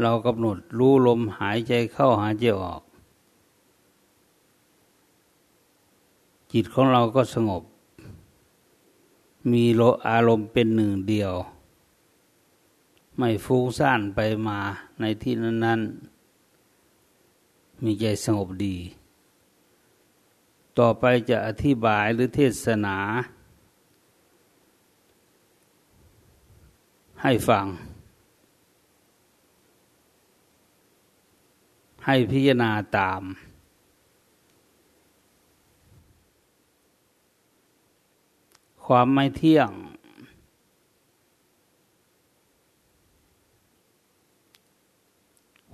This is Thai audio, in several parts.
เรากำหนดรู้ลมหายใจเข้าหายใจออก จิตของเราก็สงบ มีโลอารมณ์เป็นหนึ่งเดียว ไม่ฟุ้งซ่านไปมาในที่นั้น ๆ มีใจสงบดี ต่อไปจะอธิบายหรือเทศนา ให้ฟัง ให้พิจารณาตาม ความไม่เที่ยง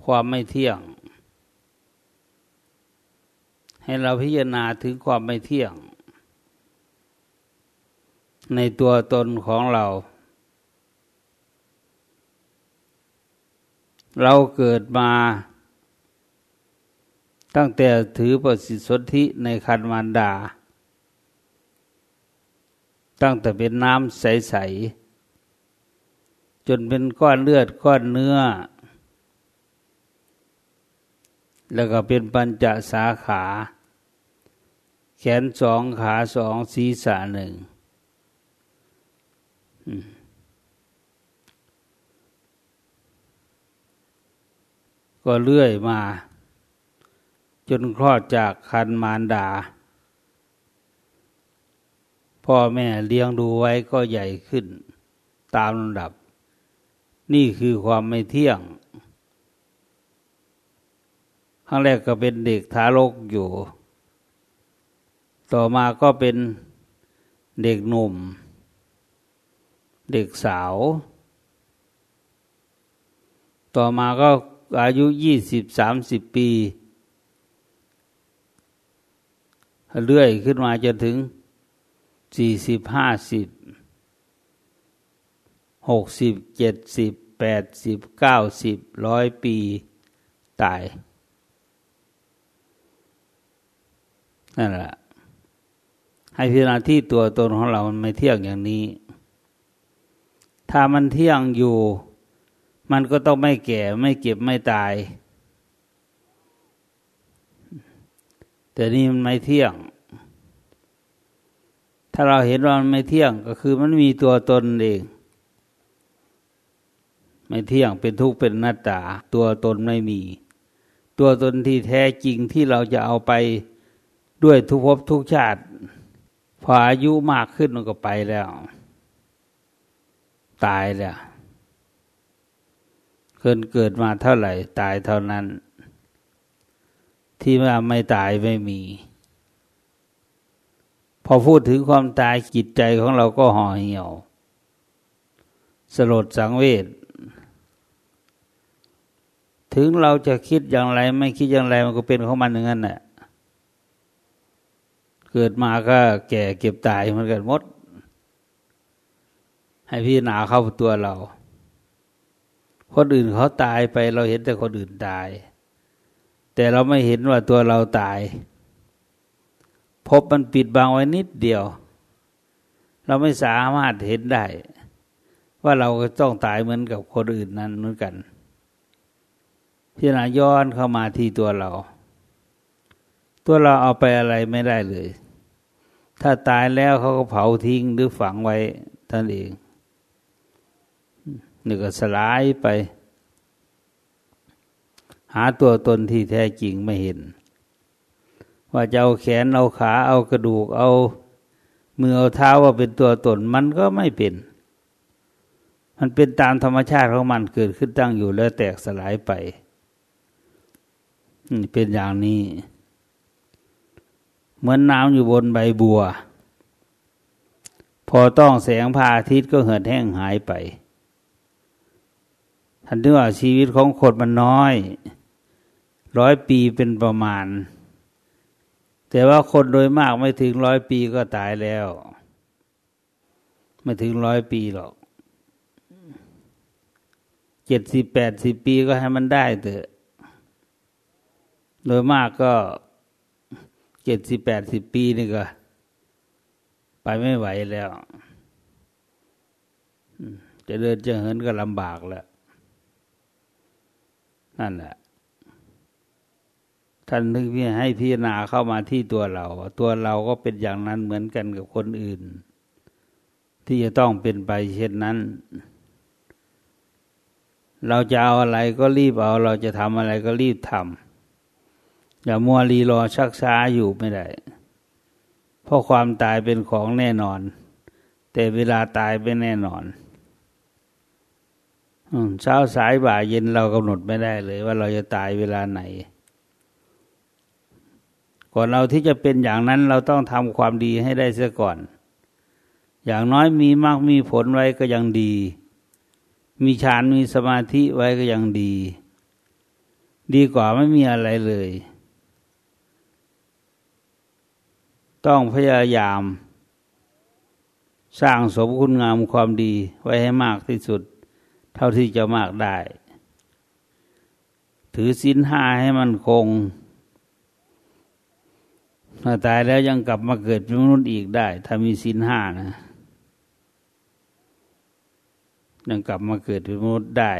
ความไม่เที่ยง ให้เราพิจารณาถึงความไม่เที่ยง ในตัวตนของเราเราเกิดมา ตั้งแต่ถือปฏิสนธิในคันมารดา ตั้งแต่เป็นน้ำใส ๆ จนเป็นก้อนเลือดก้อนเนื้อ แล้วก็เป็นปัญจสาขา แขนสองขาสองศีรษะหนึ่งก็เลื่อยมา จนคลอดจากคันมารดา พ่อแม่เลี้ยงดูไว้ก็ใหญ่ขึ้น ตามลำดับ นี่คือความไม่เที่ยงครั้งแรกก็เป็นเด็กทารกอยู่ ต่อมาก็เป็นเด็กหนุ่ม เด็กสาว ต่อมาก็อายุยี่สิบสามสิบปี เลื่อยขึ้นมาจนถึงสี่สิบห้าสิบหกสิบเจ็ดสิบแปดสิบเก้าสิบร้อยปีตายนั่นแหละให้พิจารณาที่ตัวตนของเรามันไม่เที่ยงอย่างนี้ ถ้ามันเที่ยงอยู่ มันก็ต้องไม่แก่ไม่เก็บไม่ตาย แต่นี่มันไม่เที่ยง ถ้าเราเห็นว่ามันไม่เที่ยงก็คือมันมีตัวตนเอง ไม่เที่ยงเป็นทุกข์เป็นหน้าตา ตัวตนไม่มี ตัวตนที่แท้จริงที่เราจะเอาไปด้วยทุกภพทุกชาติพออายุมากขึ้นมันก็ไปแล้ว ตายแล้วเกินเกิดมาเท่าไหร่ ตายเท่านั้น ที่ว่าไม่ตายไม่มี พอพูดถึงความตายจิตใจของเราก็ห่อเหี่ยว สลดสังเวชถึงเราจะคิดอย่างไรไม่คิดอย่างไรมันก็เป็นของมันอย่างนั้นแหละเกิดมาก็แก่เก็บตายมือนกันหมด ให้พี่หนาเข้าตัวเรา คนอื่นเขาตายไปเราเห็นแต่คนอื่นตาย แต่เราไม่เห็นว่าตัวเราตาย พบมันปิดบังไว้นิดเดียว เราไม่สามารถเห็นได้ ว่าเราก็ต้องตายเหมือนกับคนอื่นนั้นเหมือนกัน พิจารณาย้อนเข้ามาที่ตัวเรา ตัวเราเอาไปอะไรไม่ได้เลย ถ้าตายแล้วเขาก็เผาทิ้งหรือฝังไว้ท่านเองนี่ก็สลายไป หาตัวตนที่แท้จริงไม่เห็น ว่าจะเอาแขนเอาขาเอากระดูกเอามือเอาเท้าว่าเป็นตัวตนมันก็ไม่เป็น มันเป็นตามธรรมชาติของมันเกิดขึ้นตั้งอยู่แล้วแตกสลายไปเป็นอย่างนี้ เหมือนน้ำอยู่บนใบบัว พอต้องแสงพระอาทิตย์ก็เหือดแห้งหายไปทันทีว่าชีวิตของคนมันน้อย ร้อยปีเป็นประมาณ แต่ว่าคนโดยมากไม่ถึงร้อยปีก็ตายแล้ว ไม่ถึงร้อยปีหรอกเจ็ดสิบแปดสิบปีก็ให้มันได้เถอะ โดยมากก็เจ็ดสิบแปดสิบปีนี่ก็ ไปไม่ไหวแล้วจะเดินจะเหินก็ลำบากแล้ว นั่นแหละ ท่านถึงพี่ให้พิจารณาเข้ามาที่ตัวเรา ตัวเราก็เป็นอย่างนั้นเหมือนกันกับคนอื่น ที่จะต้องเป็นไปเช่นนั้น เราจะเอาอะไรก็รีบเอา เราจะทำอะไรก็รีบทำอย่ามัวรีรอชักช้าอยู่ไม่ได้ เพราะความตายเป็นของแน่นอน แต่เวลาตายไม่แน่นอนเช้าสายบ่ายเย็นเรากำหนดไม่ได้เลย ว่าเราจะตายเวลาไหน ก่อนเราที่จะเป็นอย่างนั้นเราต้องทำความดีให้ได้เสียก่อน อย่างน้อยมีมากมีผลไว้ก็ยังดี มีฌานมีสมาธิไว้ก็ยังดี ดีกว่าไม่มีอะไรเลย ต้องพยายาม สร้างสมคุณงามความดีไว้ให้มากที่สุด เท่าที่จะมากได้ ถือศีลห้าให้มันคง ถ้าตายแล้วยังกลับมาเกิดเป็นมนุษย์อีกได้ ถ้ามีศีลห้านะ ยังกลับมาเกิดเป็นมนุษย์ได้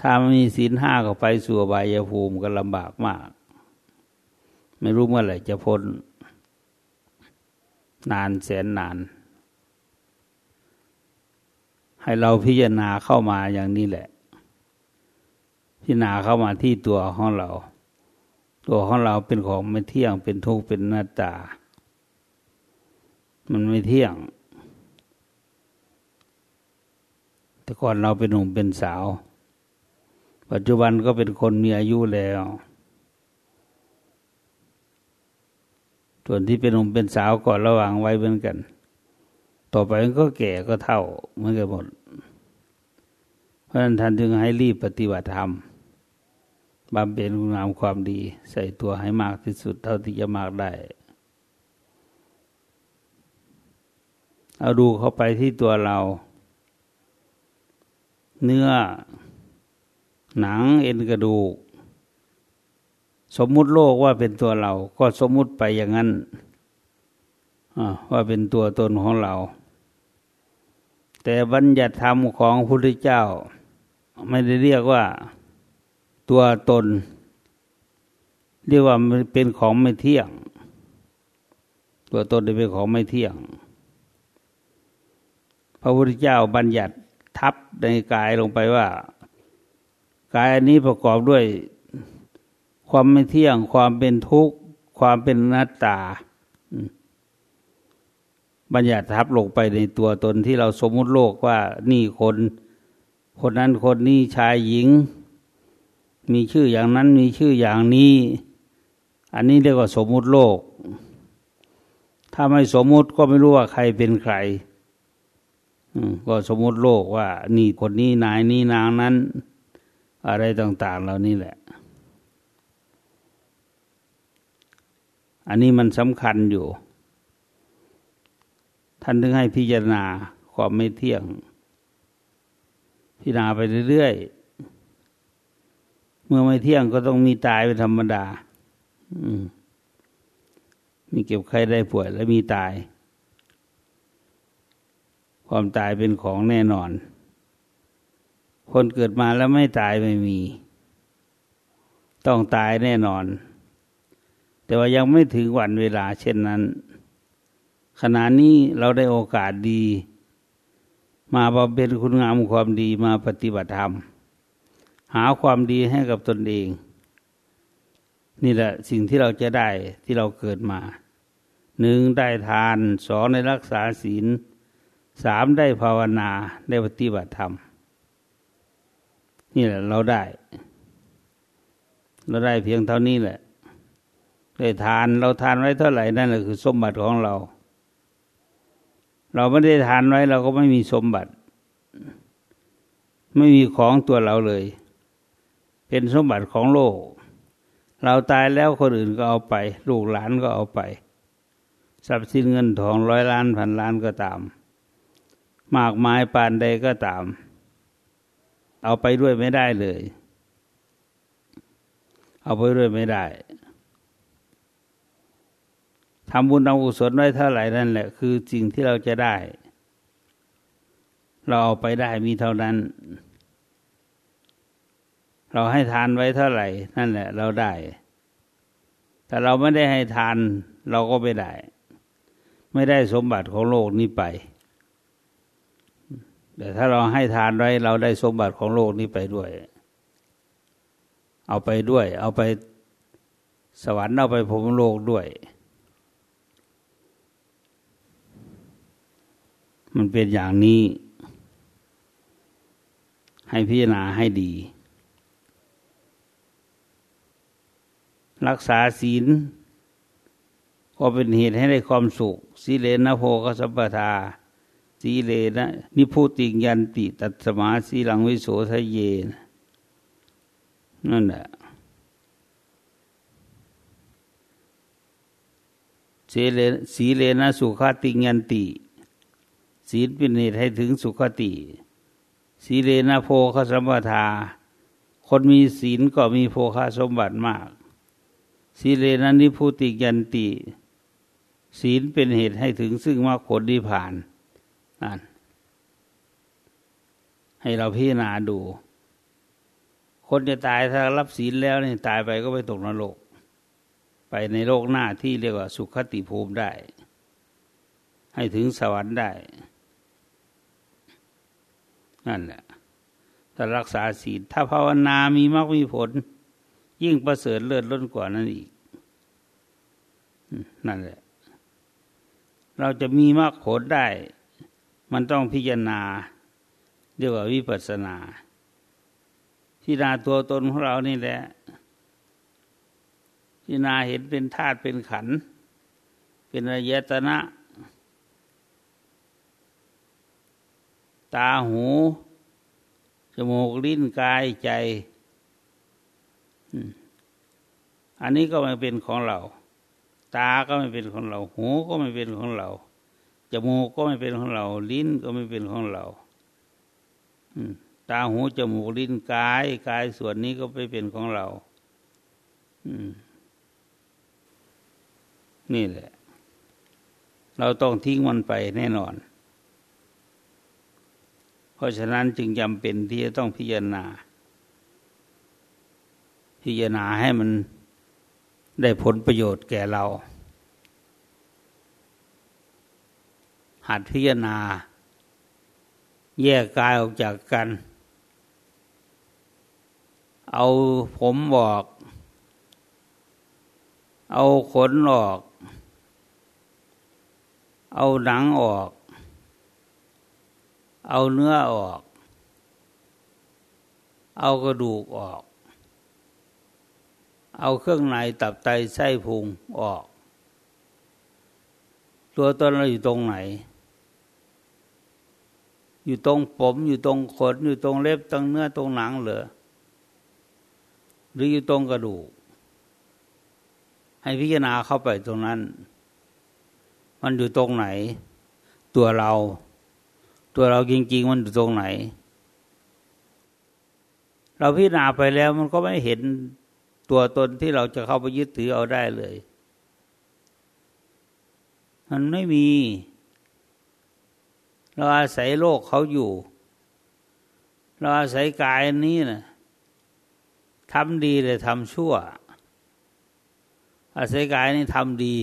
ถ้าไม่มีศีลห้าก็ไปสู่บายภูมิก็ลำบากมาก ไม่รู้เมื่อไหร่จะพ้น นานแสนนาน ให้เราพิจารณาเข้ามาอย่างนี้แหละ พิจารณาเข้ามาที่ตัวของเรา ตัวของเราเป็นของไม่เที่ยงเป็นทุกข์เป็นหน้าตา มันไม่เที่ยง แต่ก่อนเราเป็นหนุ่มเป็นสาว ปัจจุบันก็เป็นคนมีอายุแล้ว ส่วนที่เป็นหนุ่มเป็นสาวก่อนระหว่างไว้เหมือนกัน ต่อไปมันก็แก่ก็เท่าเหมือนกันหมด เพราะฉะนั้นท่านจึงให้รีบปฏิบัติธรรม บำเพ็ญคุณงามความดี ใส่ตัวให้มากที่สุดเท่าที่จะมากได้ เอาดูเข้าไปที่ตัวเรา เนื้อ หนังเอ็นกระดูก สมมุติโลกว่าเป็นตัวเรา ก็สมมุติไปอย่างนั้นว่าเป็นตัวตนของเรา แต่บัญญัติธรรมของพระพุทธเจ้า ไม่ได้เรียกว่า ตัวตน เรียกว่าเป็นของไม่เที่ยง ตัวตนเป็นของไม่เที่ยง พระพุทธเจ้าบัญญัติทับในกายลงไปว่า กายอันนี้ประกอบด้วยความไม่เที่ยง ความเป็นทุกข์ ความเป็นนัตตา บัญญัติทับลงไปในตัวตนที่เราสมมุติโลกว่านี่คน คนนั้นคนนี้ชายหญิง มีชื่ออย่างนั้นมีชื่ออย่างนี้ อันนี้เรียกว่าสมมุติโลก ถ้าไม่สมมุติก็ไม่รู้ว่าใครเป็นใครก็สมมุติโลกว่า นี่คนนี้นายนี้นางนั้น อะไรต่าง ๆ เหล่านี้แหละ อันนี้มันสำคัญอยู่ ท่านถึงให้พิจารณาความไม่เที่ยง พิจารณาไปเรื่อยๆ เมื่อไม่เที่ยงก็ต้องมีตายเป็นธรรมดา อืมมีเก็บใครได้ป่วยแล้วมีตาย ความตายเป็นของแน่นอน คนเกิดมาแล้วไม่ตายไม่มี ต้องตายแน่นอน แต่ว่ายังไม่ถึงวันเวลาเช่นนั้น ขณะนี้เราได้โอกาสดี มาบำเพ็ญคุณงามความดีมาปฏิบัติธรรม หาความดีให้กับตนเอง นี่แหละสิ่งที่เราจะได้ที่เราเกิดมาหนึ่งได้ทานสองในรักษาศีลสามได้ภาวนาได้ปฏิบัติธรรม นี่แหละเราได้ เราได้เพียงเท่านี้แหละ ได้ทานเราทานไว้เท่าไหร่นั่นแหละคือสมบัติของเรา เราไม่ได้ทานไว้เราก็ไม่มีสมบัติ ไม่มีของตัวเราเลย เป็นสมบัติของโลก เราตายแล้วคนอื่นก็เอาไป ลูกหลานก็เอาไป ทรัพย์สินเงินทองร้อยล้านพันล้านก็ตาม มากมายปานใดก็ตาม เอาไปด้วยไม่ได้เลย เอาไปด้วยไม่ได้ทำบุญทำกุศลไว้เท่าไหร่นั่นแหละ คือสิ่งที่เราจะได้ เราเอาไปได้มีเท่านั้น เราให้ทานไว้เท่าไหร่ นั่นแหละ เราได้ แต่เราไม่ได้ให้ทานเราก็ไม่ได้ ไม่ได้สมบัติของโลกนี้ไป แต่ถ้าเราให้ทานไว้เราได้สมบัติของโลกนี้ไปด้วย เอาไปด้วย เอาไปสวรรค์เอาไปพรมโลกด้วย มันเป็นอย่างนี้ ให้พิจารณาให้ดี รักษาศีล ก็เป็นเหตุให้ได้ความสุขสีเลนะโพกสัมปทาสีเลนะนิพุติยันติตัตสมาสีหลังวิโสทะเยนนั่นแหละสีเลสีเลนะสุขติยันติ ศีลเป็นเหตุให้ถึงสุขติสีเลนะโพคสัมปทา คนมีศีลก็มีโภคสมบัติมาก สีเลนันิพุติยันติ ศีลเป็นเหตุให้ถึงซึ่งมรรคผลนิพพานนั่นให้เราพิจารณาดู คนจะตายถ้ารับศีลแล้วนี่ตายไปก็ไปตกนรก ไปในโลกหน้าที่เรียกว่าสุขติภูมิได้ ให้ถึงสวรรค์ได้ นั่นแหละถ้ารักษาศีลถ้าภาวนามีมรรคมีผล ยิ่งประเสริฐเลิศล้นกว่านั้นอีกนั่นแหละ เราจะมีมรรคผลได้ มันต้องพิจารณาเรียกว่าวิปัสสนา พิจารณาตัวตนของเรานี่แหละ พิจารณาเห็นเป็นธาตุเป็นขัน เป็นอายตนะ ตาหู จมูกลิ้นกายใจ อันนี้ก็ไม่เป็นของเรา ตาก็ไม่เป็นของเรา หูก็ไม่เป็นของเรา จมูกก็ไม่เป็นของเรา ลิ้นก็ไม่เป็นของเราตาหูจมูกลิ้นกาย กายส่วนนี้ก็ไม่เป็นของเรานี่แหละ เราต้องทิ้งมันไปแน่นอน เพราะฉะนั้นจึงจำเป็นที่จะต้องพิจารณา พิจารณาให้มันได้ผลประโยชน์แก่เรา หัดพิจารณา แยกกายออกจากกัน เอาผมบอก เอาขนออก เอาหนังออก เอาเนื้อออก เอากระดูกออก เอาเครื่องในตับไตไส้พุงออก ตัวตนเราอยู่ตรงไหน อยู่ตรงผมอยู่ตรงขนอยู่ตรงเล็บตรงเนื้อตรงหนังเหรอหรืออยู่ตรงกระดูก ให้พิจารณาเข้าไปตรงนั้น มันอยู่ตรงไหน ตัวเรา ตัวเราจริง ๆ มันอยู่ตรงไหน เราพิจารณาไปแล้วมันก็ไม่เห็น ตัวตนที่เราจะเข้าไปยึดถือเอาได้เลย มันไม่มี เราอาศัยโลกเขาอยู่ เราอาศัยกายนี้นะทำดีเลยทำชั่ว อาศัยกายนี้ทำดี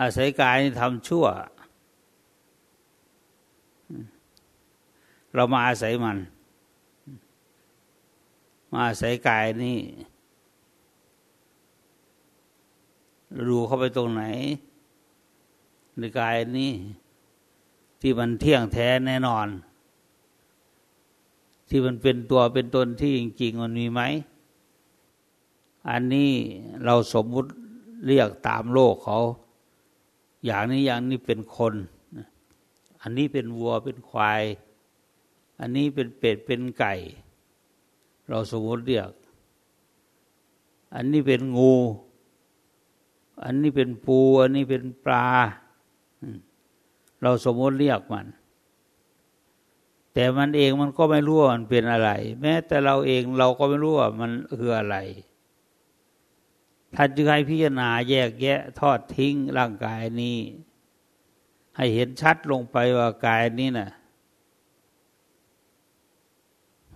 อาศัยกายนี้ทำชั่ว เรามาอาศัยมัน มาใส่กายนี่ดูเข้าไปตรงไหน ในกายนี่ที่มันเที่ยงแท้แน่นอน ที่มันเป็นตัวเป็นตนที่จริงๆมันมีไหม อันนี้เราสมมุติเรียกตามโลกเขา อย่างนี้อย่างนี้เป็นคน อันนี้เป็นวัวเป็นควาย อันนี้เป็นเป็ดเป็นไก่ เราสมมติเรียก อันนี้เป็นงู อันนี้เป็นปู อันนี้เป็นปลา เราสมมติเรียกมัน แต่มันเองมันก็ไม่รู้ว่ามันเป็นอะไร แม้แต่เราเองเราก็ไม่รู้ว่ามันคืออะไรท่านจึงให้พิจารณาแยกแยะทอดทิ้งร่างกายนี้ ให้เห็นชัดลงไปว่ากายนี้นะ่ะ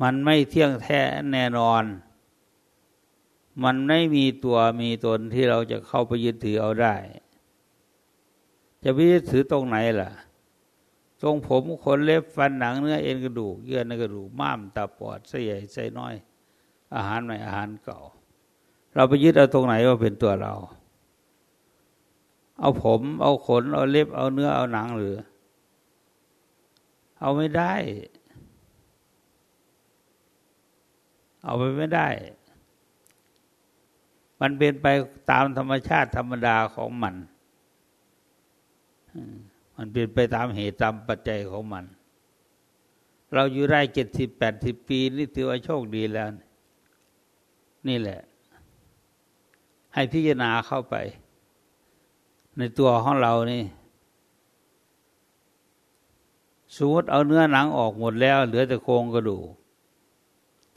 มันไม่เที่ยงแท้แน่นอน มันไม่มีตัวมีตนที่เราจะเข้าไปยึดถือเอาได้ จะไปยึดถือตรงไหนล่ะ ตรงผมขนเล็บฟันหนังเนื้อเอ็นกระดูก เยื่อในกระดูกม้ามตาปอดไส้ใหญ่ไส้น้อย อาหารใหม่อาหารเก่า เราไปยึดเอาตรงไหนว่าเป็นตัวเรา เอาผมเอาขนเอาเล็บเอาเนื้อเอาหนังหรือ เอาไม่ได้ เอาไปไม่ได้ มันเป็นไปตามธรรมชาติธรรมดาของมัน มันเป็นไปตามเหตุตามปัจจัยของมัน เราอยู่ได้เจ็ดสิบแปดสิบปี นี่ถือว่าโชคดีแล้ว นี่แหละ ให้พิจารณาเข้าไป ในตัวของเรานี่สมมติเอาเนื้อหนังออกหมดแล้ว เหลือแต่โครงกระดูก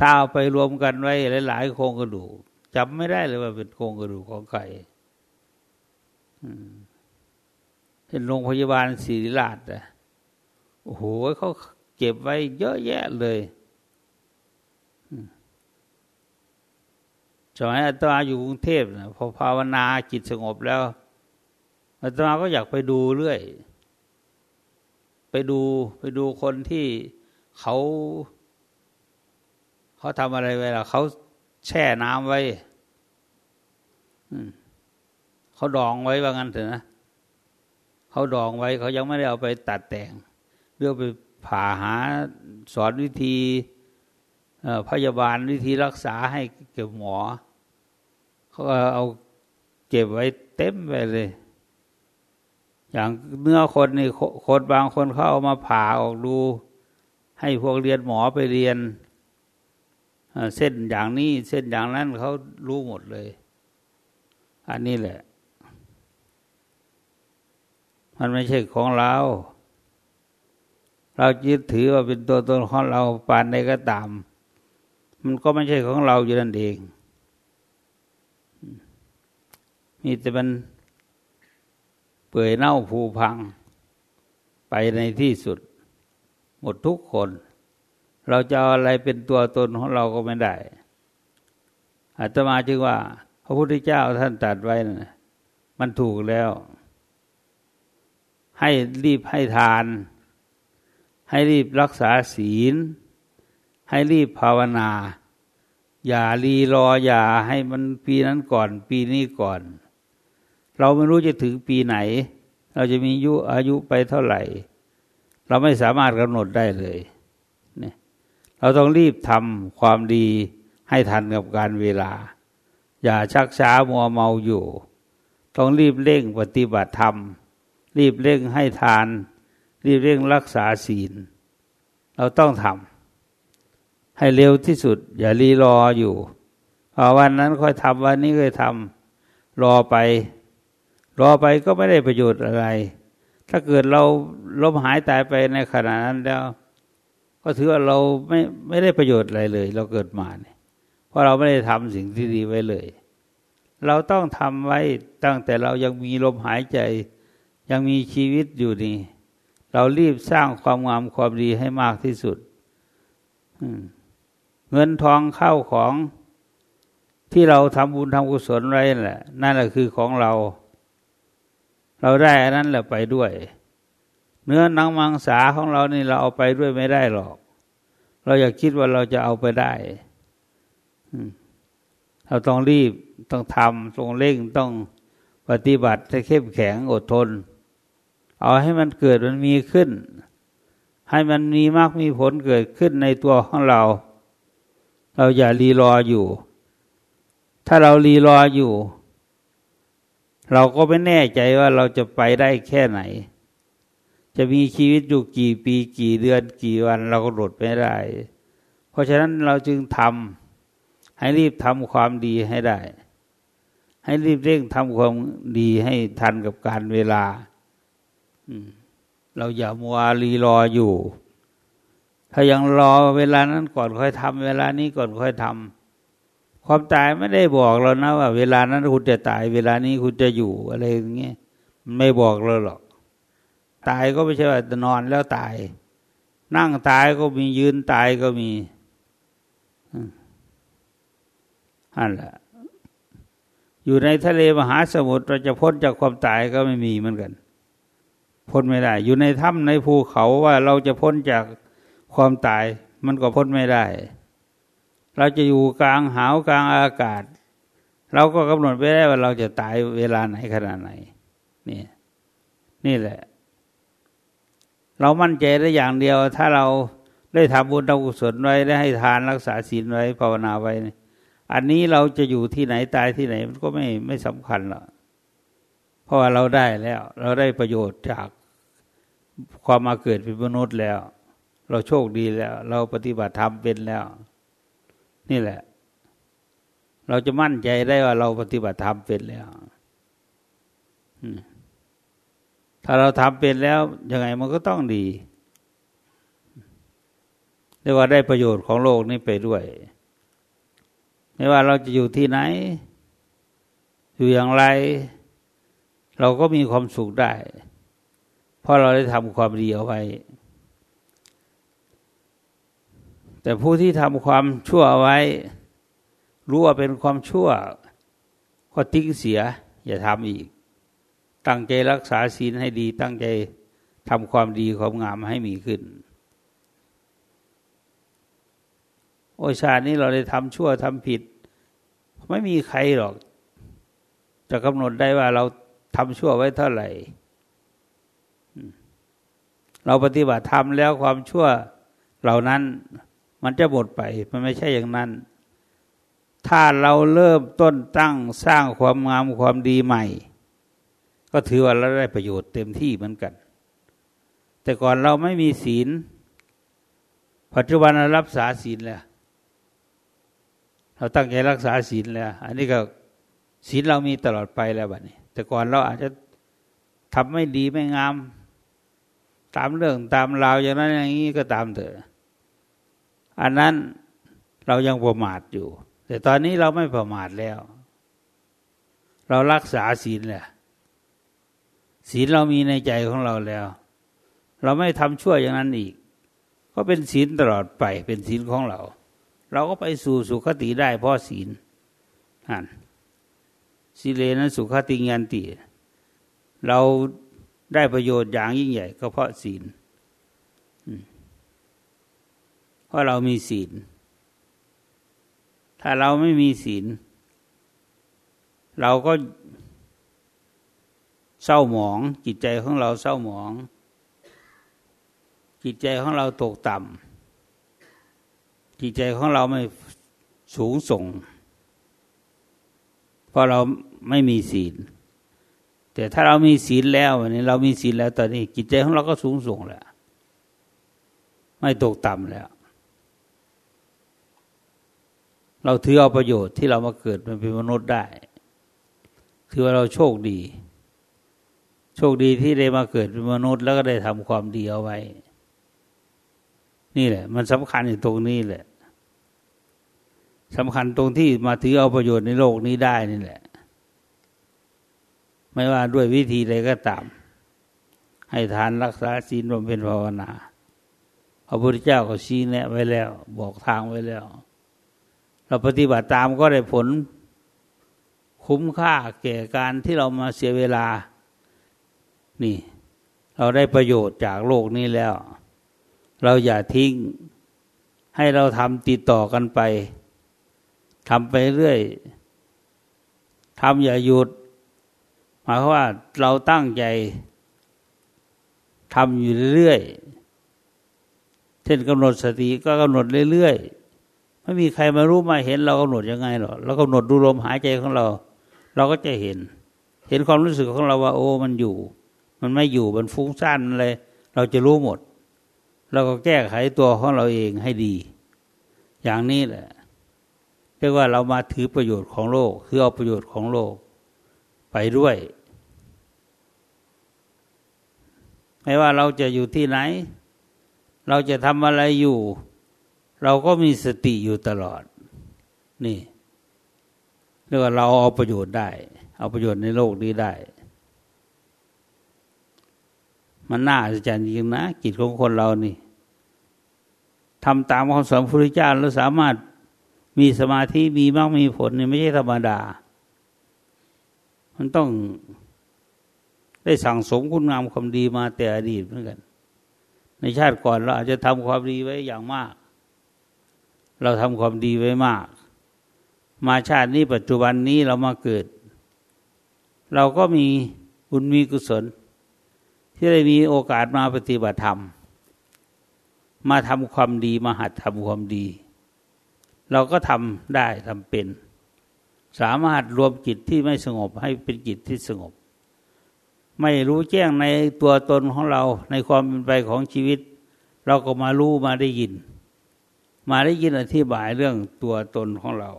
ถ้าเอาไปรวมกันไว้หลายๆโครงกระดูกจำไม่ได้เลยว่าเป็นโครงกระดูกของใครเป็นโรงพยาบาลศิริราชอะโอ้โหเขาเก็บไว้เยอะแยะเลยสมัยอาตมาอยู่กรุงเทพนะพอภาวนาจิตสงบแล้วอาตมาก็อยากไปดูเรื่อย ไปดูไปดูคนที่เขา เขาทำอะไรไว้ล่ะเขาแช่น้ำไว้เขาดองไว้ว่างั้นเถอะนะเขาดองไว้เขายังไม่ได้เอาไปตัดแต่งเรื่องไปผ่าหาสอนวิธีพยาบาลวิธีรักษาให้เก็บหมอ เขาก็เอาเก็บไว้เต็มไปเลย อย่างเนื้อคนนี่คนบางคนเขาเอามาผ่าออกดู ให้พวกเรียนหมอไปเรียน เส้นอย่างนี้เส้นอย่างนั้นเขารู้หมดเลย อันนี้แหละ มันไม่ใช่ของเรา เรายึดถือว่าเป็นตัวตนของเราปานใดก็ตาม มันก็ไม่ใช่ของเราอยู่นั่นเองมีแต่มันเปื่อยเน่าผูพังไปในที่สุด หมดทุกคน เราจะเอาอะไรเป็นตัวตนของเราก็ไม่ได้อาตมาจึงว่า พระพุทธเจ้าท่านตรัสไว้นะมันถูกแล้ว ให้รีบให้ทาน ให้รีบรักษาศีล ให้รีบภาวนา อย่ารีรออย่าให้มันปีนั้นก่อน ปีนี้ก่อน เราไม่รู้จะถึงปีไหน เราจะมีอายุอายุไปเท่าไหร่ เราไม่สามารถกำหนดได้เลยเนี่ย เราต้องรีบทำความดีให้ทันกับการเวลา อย่าชักช้ามัวเมาอยู่ ต้องรีบเร่งปฏิบัติธรรม รีบเร่งให้ทาน รีบเร่งรักษาศีล เราต้องทำให้เร็วที่สุด อย่ารีรออยู่พอวันนั้นค่อยทำวันนี้ค่อยทำรอไป รอไปก็ไม่ได้ประโยชน์อะไร ถ้าเกิดเราล้มหายตายไปในขณะนั้นแล้ว ก็ถือว่าเราไม่ไม่ได้ประโยชน์อะไรเลย เราเกิดมาเนี่ยเพราะเราไม่ได้ทำสิ่งที่ดีไว้เลย เราต้องทำไว้ตั้งแต่เรายังมีลมหายใจ ยังมีชีวิตอยู่นี่ เรารีบสร้างความงามความดีให้มากที่สุดเงินทองเข้าของที่เราทำบุญทำกุศลไว้นั่นแหละ นั่นแหละคือของเรา เราได้อันนั้นแหละไปด้วย เนื้อหนังมังสาของเรานี่เราเอาไปด้วยไม่ได้หรอก เราอยากคิดว่าเราจะเอาไปได้เราต้องรีบต้องทำต้องเร่งต้องปฏิบัติให้เข้มแข็งอดทน เอาให้มันเกิดมันมีขึ้น ให้มันมีมากมีผลเกิดขึ้นในตัวของเรา เราอย่ารีรออยู่ ถ้าเรารีรออยู่ เราก็ไม่แน่ใจว่าเราจะไปได้แค่ไหน จะมีชีวิตอยู่กี่ปีกี่เดือนกี่วันเราก็หลุดไม่ได้ เพราะฉะนั้นเราจึงทำให้รีบทำความดีให้ได้ ให้รีบเร่งทำความดีให้ทันกับการเวลาเราอย่ามัวรีรออยู่ ถ้ายังรอเวลานั้นก่อนค่อยทำเวลานี้ก่อนค่อยทำความตายไม่ได้บอกเรานะว่า เวลานั้นคุณจะตาย เวลานี้คุณจะอยู่อะไรอย่างเงี้ยไม่บอกเราหรอก ตายก็ไม่ใช่ว่านอนแล้วตาย นั่งตายก็มียืนตายก็มีอันละอยู่ในทะเลมหาสมุทรเราจะพ้นจากความตายก็ไม่มีเหมือนกัน พ้นไม่ได้ อยู่ในถ้ำในภูเขาว่าเราจะพ้นจากความตาย มันก็พ้นไม่ได้ เราจะอยู่กลางหาวกลางอากาศ เราก็กำหนดไม่ได้ว่าเราจะตายเวลาไหนขนาดไหนนี่นี่แหละ เรามั่นใจได้อย่างเดียว ถ้าเราได้ทำบุญทำกุศลไว้ได้ให้ทานรักษาศีลไว้ภาวนาไว้ อันนี้เราจะอยู่ที่ไหนตายที่ไหนมันก็ไม่ไม่สำคัญหรอกเพราะว่าเราได้แล้ว เราได้ประโยชน์จากความมาเกิดเป็นมนุษย์แล้ว เราโชคดีแล้ว เราปฏิบัติธรรมเป็นแล้ว นี่แหละ เราจะมั่นใจได้ว่าเราปฏิบัติธรรมเป็นแล้ว ถ้าเราทำเป็นแล้วยังไงมันก็ต้องดีเรียกว่าได้ประโยชน์ของโลกนี้ไปด้วย ไม่ว่าเราจะอยู่ที่ไหน อยู่อย่างไร เราก็มีความสุขได้ เพราะเราได้ทำความดีเอาไว้ แต่ผู้ที่ทำความชั่วเอาไว้ รู้ว่าเป็นความชั่ว ก็ทิ้งเสีย อย่าทำอีก ตั้งใจรักษาศีลให้ดี ตั้งใจทำความดีความงามให้มีขึ้น โอชาตินี้เราได้ทำชั่วทำผิด ไม่มีใครหรอก จะกำหนดได้ว่าเราทำชั่วไว้เท่าไหร่ เราปฏิบัติธรรมแล้วความชั่วเหล่านั้นมันจะหมดไป มันไม่ใช่อย่างนั้น ถ้าเราเริ่มต้นตั้งสร้างความงามความดีใหม่ ก็ถือว่าเราได้ประโยชน์เต็มที่เหมือนกัน แต่ก่อนเราไม่มีศีล ปัจจุบันเรารับสาศีลแล้วเราตั้งใจรักษาศีลแล้ว อันนี้ก็ศีลเรามีตลอดไปแล้วบัดนี้ แต่ก่อนเราอาจจะทำไม่ดีไม่งาม ตามเรื่องตามราวอย่างนั้นอย่างนี้ก็ตามเถอะอันนั้นเรายังประมาทอยู่ แต่ตอนนี้เราไม่ประมาทแล้ว เรารักษาศีลแหละ ศีลเรามีในใจของเราแล้ว เราไม่ทำชั่วอย่างนั้นอีก ก็เป็นศีลตลอดไปเป็นศีลของเรา เราก็ไปสู่สุขติได้เพราะศีลอ่านสิเลนะสุขติงันติ เราได้ประโยชน์อย่างยิ่งใหญ่ ก็เพราะศีลเพราะเรามีศีล ถ้าเราไม่มีศีล เราก็ เศร้าหมอง จิตใจของเราเศร้าหมอง จิตใจของเราตกต่ำจิตใจของเราไม่สูงส่ง เพราะเราไม่มีศีล แต่ถ้าเรามีศีลแล้ววันนี้เรามีศีลแล้วตอนนี้ จิตใจของเราก็สูงส่งแล้วไม่ตกต่ำแล้ว เราถือเอาประโยชน์ที่เรามาเกิดเป็นมนุษย์ได้ ถือว่าเราโชคดี โชคดีที่ได้มาเกิดเป็นมนุษย์แล้วก็ได้ทำความดีเอาไว้ นี่แหละ มันสำคัญอยู่ตรงนี้แหละสำคัญตรงที่มาถือเอาประโยชน์ในโลกนี้ได้นี่แหละ ไม่ว่าด้วยวิธีใดก็ตาม ให้ทานรักษาศีลรวมเป็นภาวนาพระพุทธเจ้าก็ชี้แนะไว้แล้ว บอกทางไว้แล้ว เราปฏิบัติตามก็ได้ผลคุ้มค่าแก่การที่เรามาเสียเวลา นี่ เราได้ประโยชน์จากโลกนี้แล้ว เราอย่าทิ้ง ให้เราทำติดต่อกันไปทำไปเรื่อยทำอย่าหยุด หมายความว่าเราตั้งใจทำอยู่เรื่อยเช่นกำหนดสติก็กำหนดเรื่อยๆไม่มีใครมารู้มาเห็นเรากำหนดยังไงหรอกเรากำหนดดูลมหายใจของเรา เราก็จะเห็น เห็นความรู้สึกของเราว่า โอ้มันอยู่ มันไม่อยู่มันฟุ้งซ่านอะไรเราจะรู้หมด เราก็แก้ไขตัวของเราเองให้ดี อย่างนี้แหละเรียกว่าเรามาถือประโยชน์ของโลก คือเอาประโยชน์ของโลก ไปด้วย ไม่ว่าเราจะอยู่ที่ไหน เราจะทำอะไรอยู่ เราก็มีสติอยู่ตลอด นี่เรียกว่าเราเอาประโยชน์ได้ เอาประโยชน์ในโลกนี้ได้ มันน่าจะจจริงนะจิตของคนเรานี่ทำตามคำสอนพระพุทธเจ้าแล้วสามารถมีสมาธิมีมากมีผลนี่ไม่ใช่ธรรมดา มันต้องได้สั่งสมคุณงามความดีมาแต่อดีตเหมือนกัน ในชาติก่อนเราอาจจะทำความดีไว้อย่างมาก เราทำความดีไว้มาก มาชาตินี้ปัจจุบันนี้เรามาเกิด เราก็มีบุญมีกุศล ที่ได้มีโอกาสมาปฏิบัติธรรม มาทำความดีมาหัดทำความดี เราก็ทำได้ทำเป็น สามารถรวมจิตที่ไม่สงบให้เป็นจิตที่สงบ ไม่รู้แจ้งในตัวตนของเราในความเป็นไปของชีวิต เราก็มารู้มาได้ยิน มาได้ยินอธิบายเรื่องตัวตนของเรา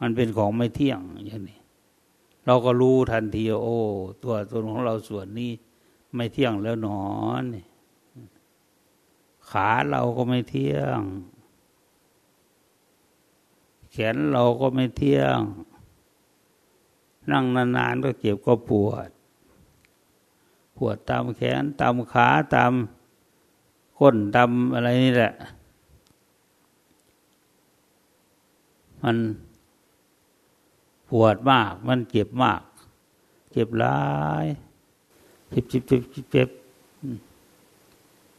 มันเป็นของไม่เที่ยงอย่างนี้เราก็รู้ทันทีโอ้ตัวตนของเราส่วนนี้ ไม่เที่ยงแล้วหนอนขาเราก็ไม่เที่ยง แขนเราก็ไม่เที่ยง นั่งนานๆก็เจ็บก็ปวด ปวดตามแขนตามขาตามก้นตามอะไรนี่แหละ มันปวดมาก มันเจ็บมาก เจ็บร้าย เจ็บเจ็บเจ็บเจ็บ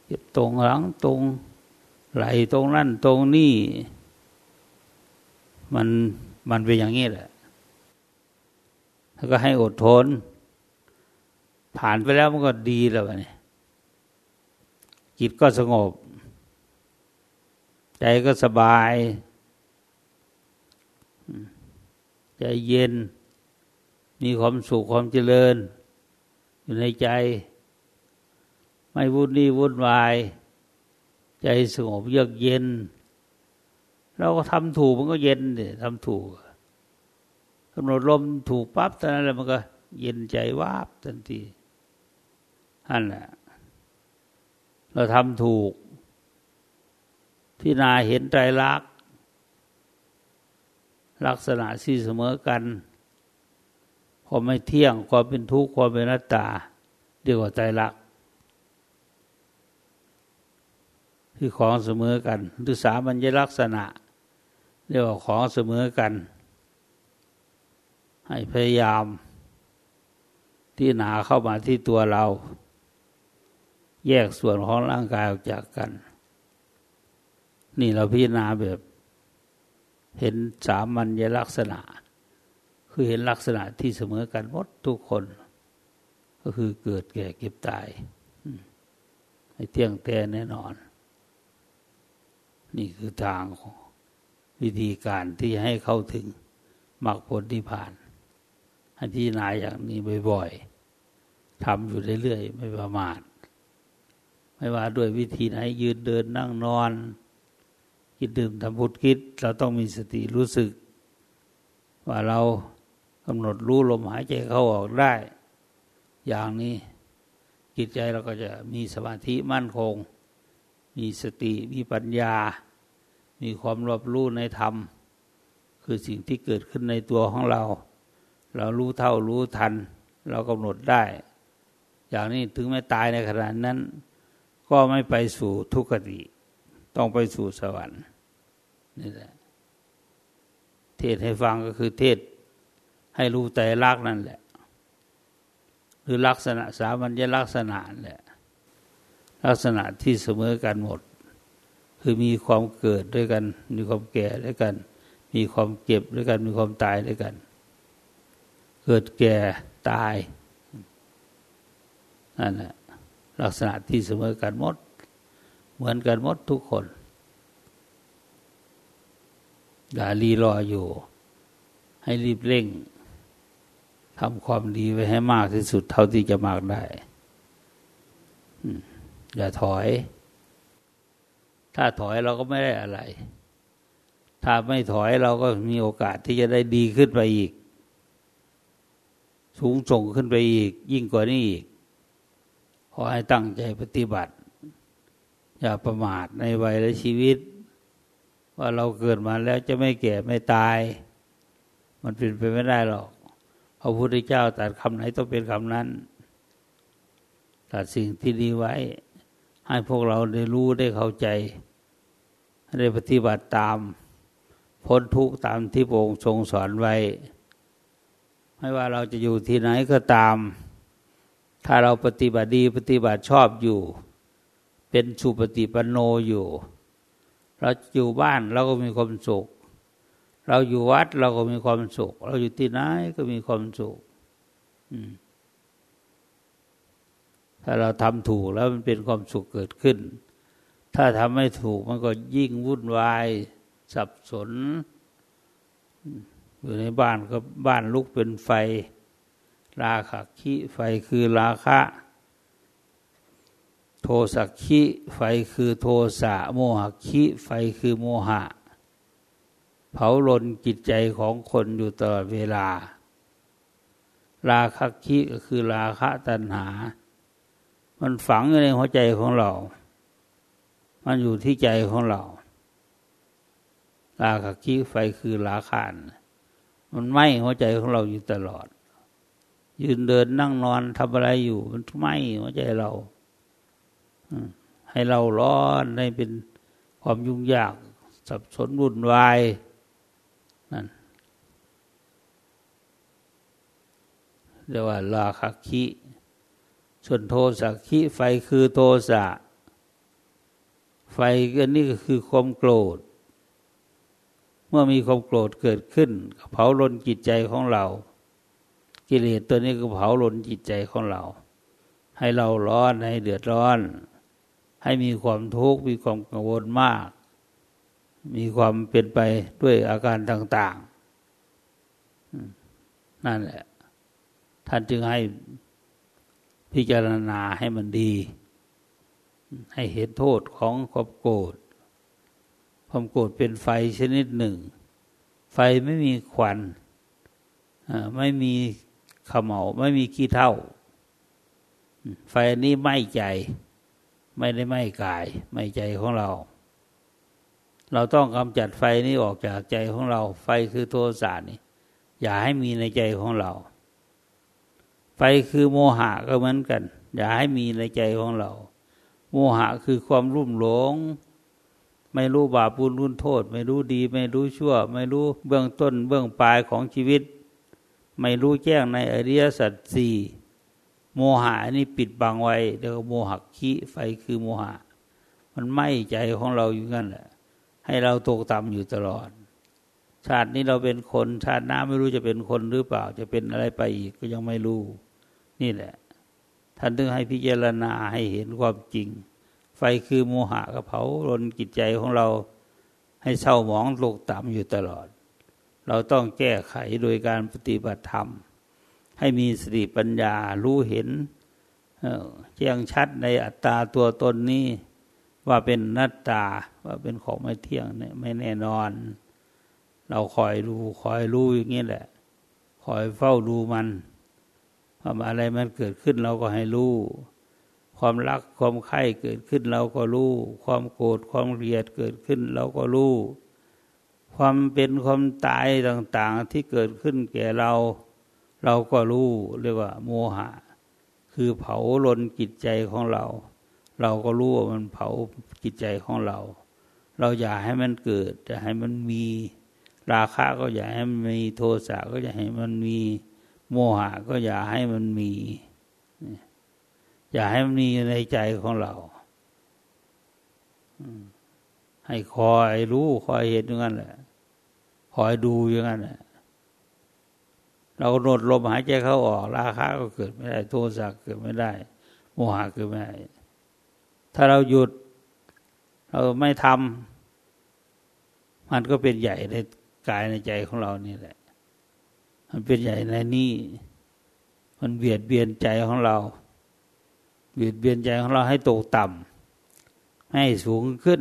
เจ็บตรงหลังตรงไหลตรงนั่นตรงนี่มันมันเป็นอย่างนี้แหละ แล้วก็ให้อดทน ผ่านไปแล้วมันก็ดีแล้วเนี่ยจิตก็สงบ ใจก็สบาย ใจเย็น มีความสุขความเจริญ อยู่ในใจ ไม่วุ่นนี่วุ่นวาย ใจสงบเยือกเย็น เราก็ทำถูกมันก็เย็นเนี่ยทำถูกกำหนดลมถูกปั๊บตอนนั้นแหละมันก็ เย็นใจวาบทันทีนั่นแหละเราทำถูกพิจารณาเห็นใจรัก ลักษณะที่เสมอกัน ความไม่เที่ยง ความเป็นทุกข์ความเป็นนัตตาเรียกว่าใจรักคือของเสมอกันหรือสามัญลักษณะ เรียกว่าของเสมอกัน ให้พยายามที่หนาเข้ามาที่ตัวเรา แยกส่วนของร่างกายออกจากกัน นี่เราพิจารณาแบบ เห็นสามัญลักษณะ คือเห็นลักษณะที่เสมอกันหมดทุกคน ก็คือเกิดแก่เก็บตายให้เที่ยงแต่แน่นอน นี่คือทางวิธีการที่ให้เข้าถึงมรรคผลที่ผ่านให้พิจารณาอย่างนี้บ่อยๆทำอยู่เรื่อยๆ ไม่ประมาทไม่ว่าด้วยวิธีไหนยืนเดินนั่งนอน คิดดื่มทำพุทธคิด เราต้องมีสติรู้สึก ว่าเรา กำหนดรู้ลมหายใจเข้าออกได้ อย่างนี้จิตใจเราก็จะมีสมาธิมั่นคง มีสติมีปัญญา มีความรอบรู้ในธรรม คือสิ่งที่เกิดขึ้นในตัวของเรา เรารู้เท่ารู้ทัน เรากำหนดได้ อย่างนี้ถึงไม่ตายในขณะนั้น ก็ไม่ไปสู่ทุกขติ ต้องไปสู่สวรรค์นี่แหละเทศให้ฟังก็คือเทศ ให้รู้ใจรักนั่นแหละหรือลักษณะสามัญลักษณะแหละลักษณะที่เสมอกันหมด คือมีความเกิดด้วยกัน มีความแก่ด้วยกัน มีความเก็บด้วยกัน มีความตายด้วยกัน เกิดแก่ตายนั่นแหละลักษณะที่เสมอกันหมด เหมือนกันหมดทุกคนอย่ารีรออยู่ ให้รีบเร่ง ทำความดีไว้ให้มากที่สุดเท่าที่จะมากได้อย่าถอย ถ้าถอยเราก็ไม่ได้อะไร ถ้าไม่ถอยเราก็มีโอกาสที่จะได้ดีขึ้นไปอีก สูงส่งขึ้นไปอีก ยิ่งกว่านี้อีก ขอให้ตั้งใจปฏิบัติ อย่าประมาทในวัยและชีวิต ว่าเราเกิดมาแล้วจะไม่แก่ไม่ตาย มันเป็นไปไม่ได้หรอก ระพุทธเจ้าตัดคำไหนต้องเป็นคำนั้น ตัดสิ่งที่ดีไว้ ให้พวกเราได้รู้ได้เข้าใจ ได้ปฏิบัติตาม พ้นทุกข์ตามที่พระองค์ทรงสอนไว้ ไม่ว่าเราจะอยู่ที่ไหนก็ตาม ถ้าเราปฏิบัติดีปฏิบัติชอบอยู่ เป็นสุปฏิปันโนอยู่ เราอยู่บ้านเราก็มีความสุข เราอยู่วัดเราก็มีความสุข เราอยู่ที่ไหนก็มีความสุขถ้าเราทำถูกแล้วมันเป็นความสุขเกิดขึ้น ถ้าทำไม่ถูกมันก็ยิ่งวุ่นวายสับสน อยู่ในบ้านก็บ้านลุกเป็นไฟ ราคะคิไฟคือราคะโทสักคิไฟคือโทสะโมหคิไฟคือโมหะ เผาลนจิตใจของคนอยู่ตลอดเวลา ราคะคิก็คือราคะตัณหา มันฝังอยู่ในหัวใจของเรา มันอยู่ที่ใจของเรา ราคะคิไฟคือราคานมันไหม้หัวใจของเราอยู่ตลอด ยืนเดินนั่งนอนทำอะไรอยู่ มันไหม้หัวใจเราให้เราร้อนในเป็นความยุ่งยากสับสนวุ่นวายนั่น เรียกว่าราคคิส่วนโทสักคิไฟคือโทสะไฟก็นี่ก็คือความโกรธ เมื่อมีความโกรธเกิดขึ้นเผาลนจิตใจของเรา กิเลสตัวนี้ก็เผาลนจิตใจของเรา ให้เราร้อนให้เดือดร้อน ให้มีความทุกข์มีความกังวลมาก มีความเป็นไปด้วยอาการต่าง ๆ นั่นแหละ ท่านจึงให้พิจารณาให้มันดี ให้เห็นโทษของความโกรธความโกรธเป็นไฟชนิดหนึ่ง ไฟไม่มีควันไม่มีขมเหาไม่มีขี้เท่า ไฟนี้ไหม้ใจ ไม่ได้ไหม้กายไหม้ใจของเรา เราต้องกำจัดไฟนี้ออกจากใจของเรา ไฟคือโทสะนี่อย่าให้มีในใจของเรา ไฟคือโมหะก็เหมือนกัน อย่าให้มีในใจของเรา โมหะคือความรุ่มหลง ไม่รู้บาปบุญรุ่นโทษ ไม่รู้ดี ไม่รู้ชั่ว ไม่รู้เบื้องต้นเบื้องปลายของชีวิต ไม่รู้แจ้งในอริยสัจสี่โมหะนี่ปิดบังไว้เดี๋ยวโมหักขีไฟคือโมหะ มันไหม้ใจของเราอยู่นั่นแหละ ให้เราตกต่ำอยู่ตลอด ชาตินี้เราเป็นคน ชาติหน้าไม่รู้จะเป็นคนหรือเปล่า จะเป็นอะไรไปอีกก็ยังไม่รู้ นี่แหละ ท่านถึงให้พิจารณาให้เห็นความจริง ไฟคือโมหะกระเผาลนจิตใจของเรา ให้เศร้าหมองตกต่ำอยู่ตลอด เราต้องแก้ไขโดยการปฏิบัติธรรม ให้มีสติปัญญารู้เห็นแจ้งชัดในอัตตาตัวตนนี้ว่าเป็นนัตตาว่าเป็นของไม่เที่ยงเนี่ยไม่แน่นอน เราคอยดูคอยรู้อย่างนี้แหละ คอยเฝ้าดูมัน อะไรมันเกิดขึ้นเราก็ให้รู้ ความรักความใคร่เกิดขึ้นเราก็รู้ ความโกรธความเกลียดเกิดขึ้นเราก็รู้ ความเป็นความตายต่าง ๆ ที่เกิดขึ้นแก่เรา เราก็รู้เรียกว่า โมหะ คือเผาลนจิตใจของเรา เราก็รู้ว่ามันเผาจิตใจของเรา เราอยากให้มันเกิดจะให้มันมี ราคะก็อยากให้มันมีโทสะก็อยากให้มันมี โมหะก็อย่าให้มันมี อย่าให้มันมีในใจของเราให้คอยรู้คอยเห็นอย่างนั้นแหละ คอยดูอย่างนั้นแหละเราโนดลมหายใจเข้าออก ราคาก็เกิดไม่ได้ โทสะเกิดไม่ได้ โมหะเกิดไม่ได้ ถ้าเราหยุด เราไม่ทำมันก็เป็นใหญ่ในกายในใจของเรานี่แหละ มันเป็นใหญ่ในนี่ มันเบียดเบียนใจของเรา เบียดเบียนใจของเราให้ตกต่ำให้สูงขึ้น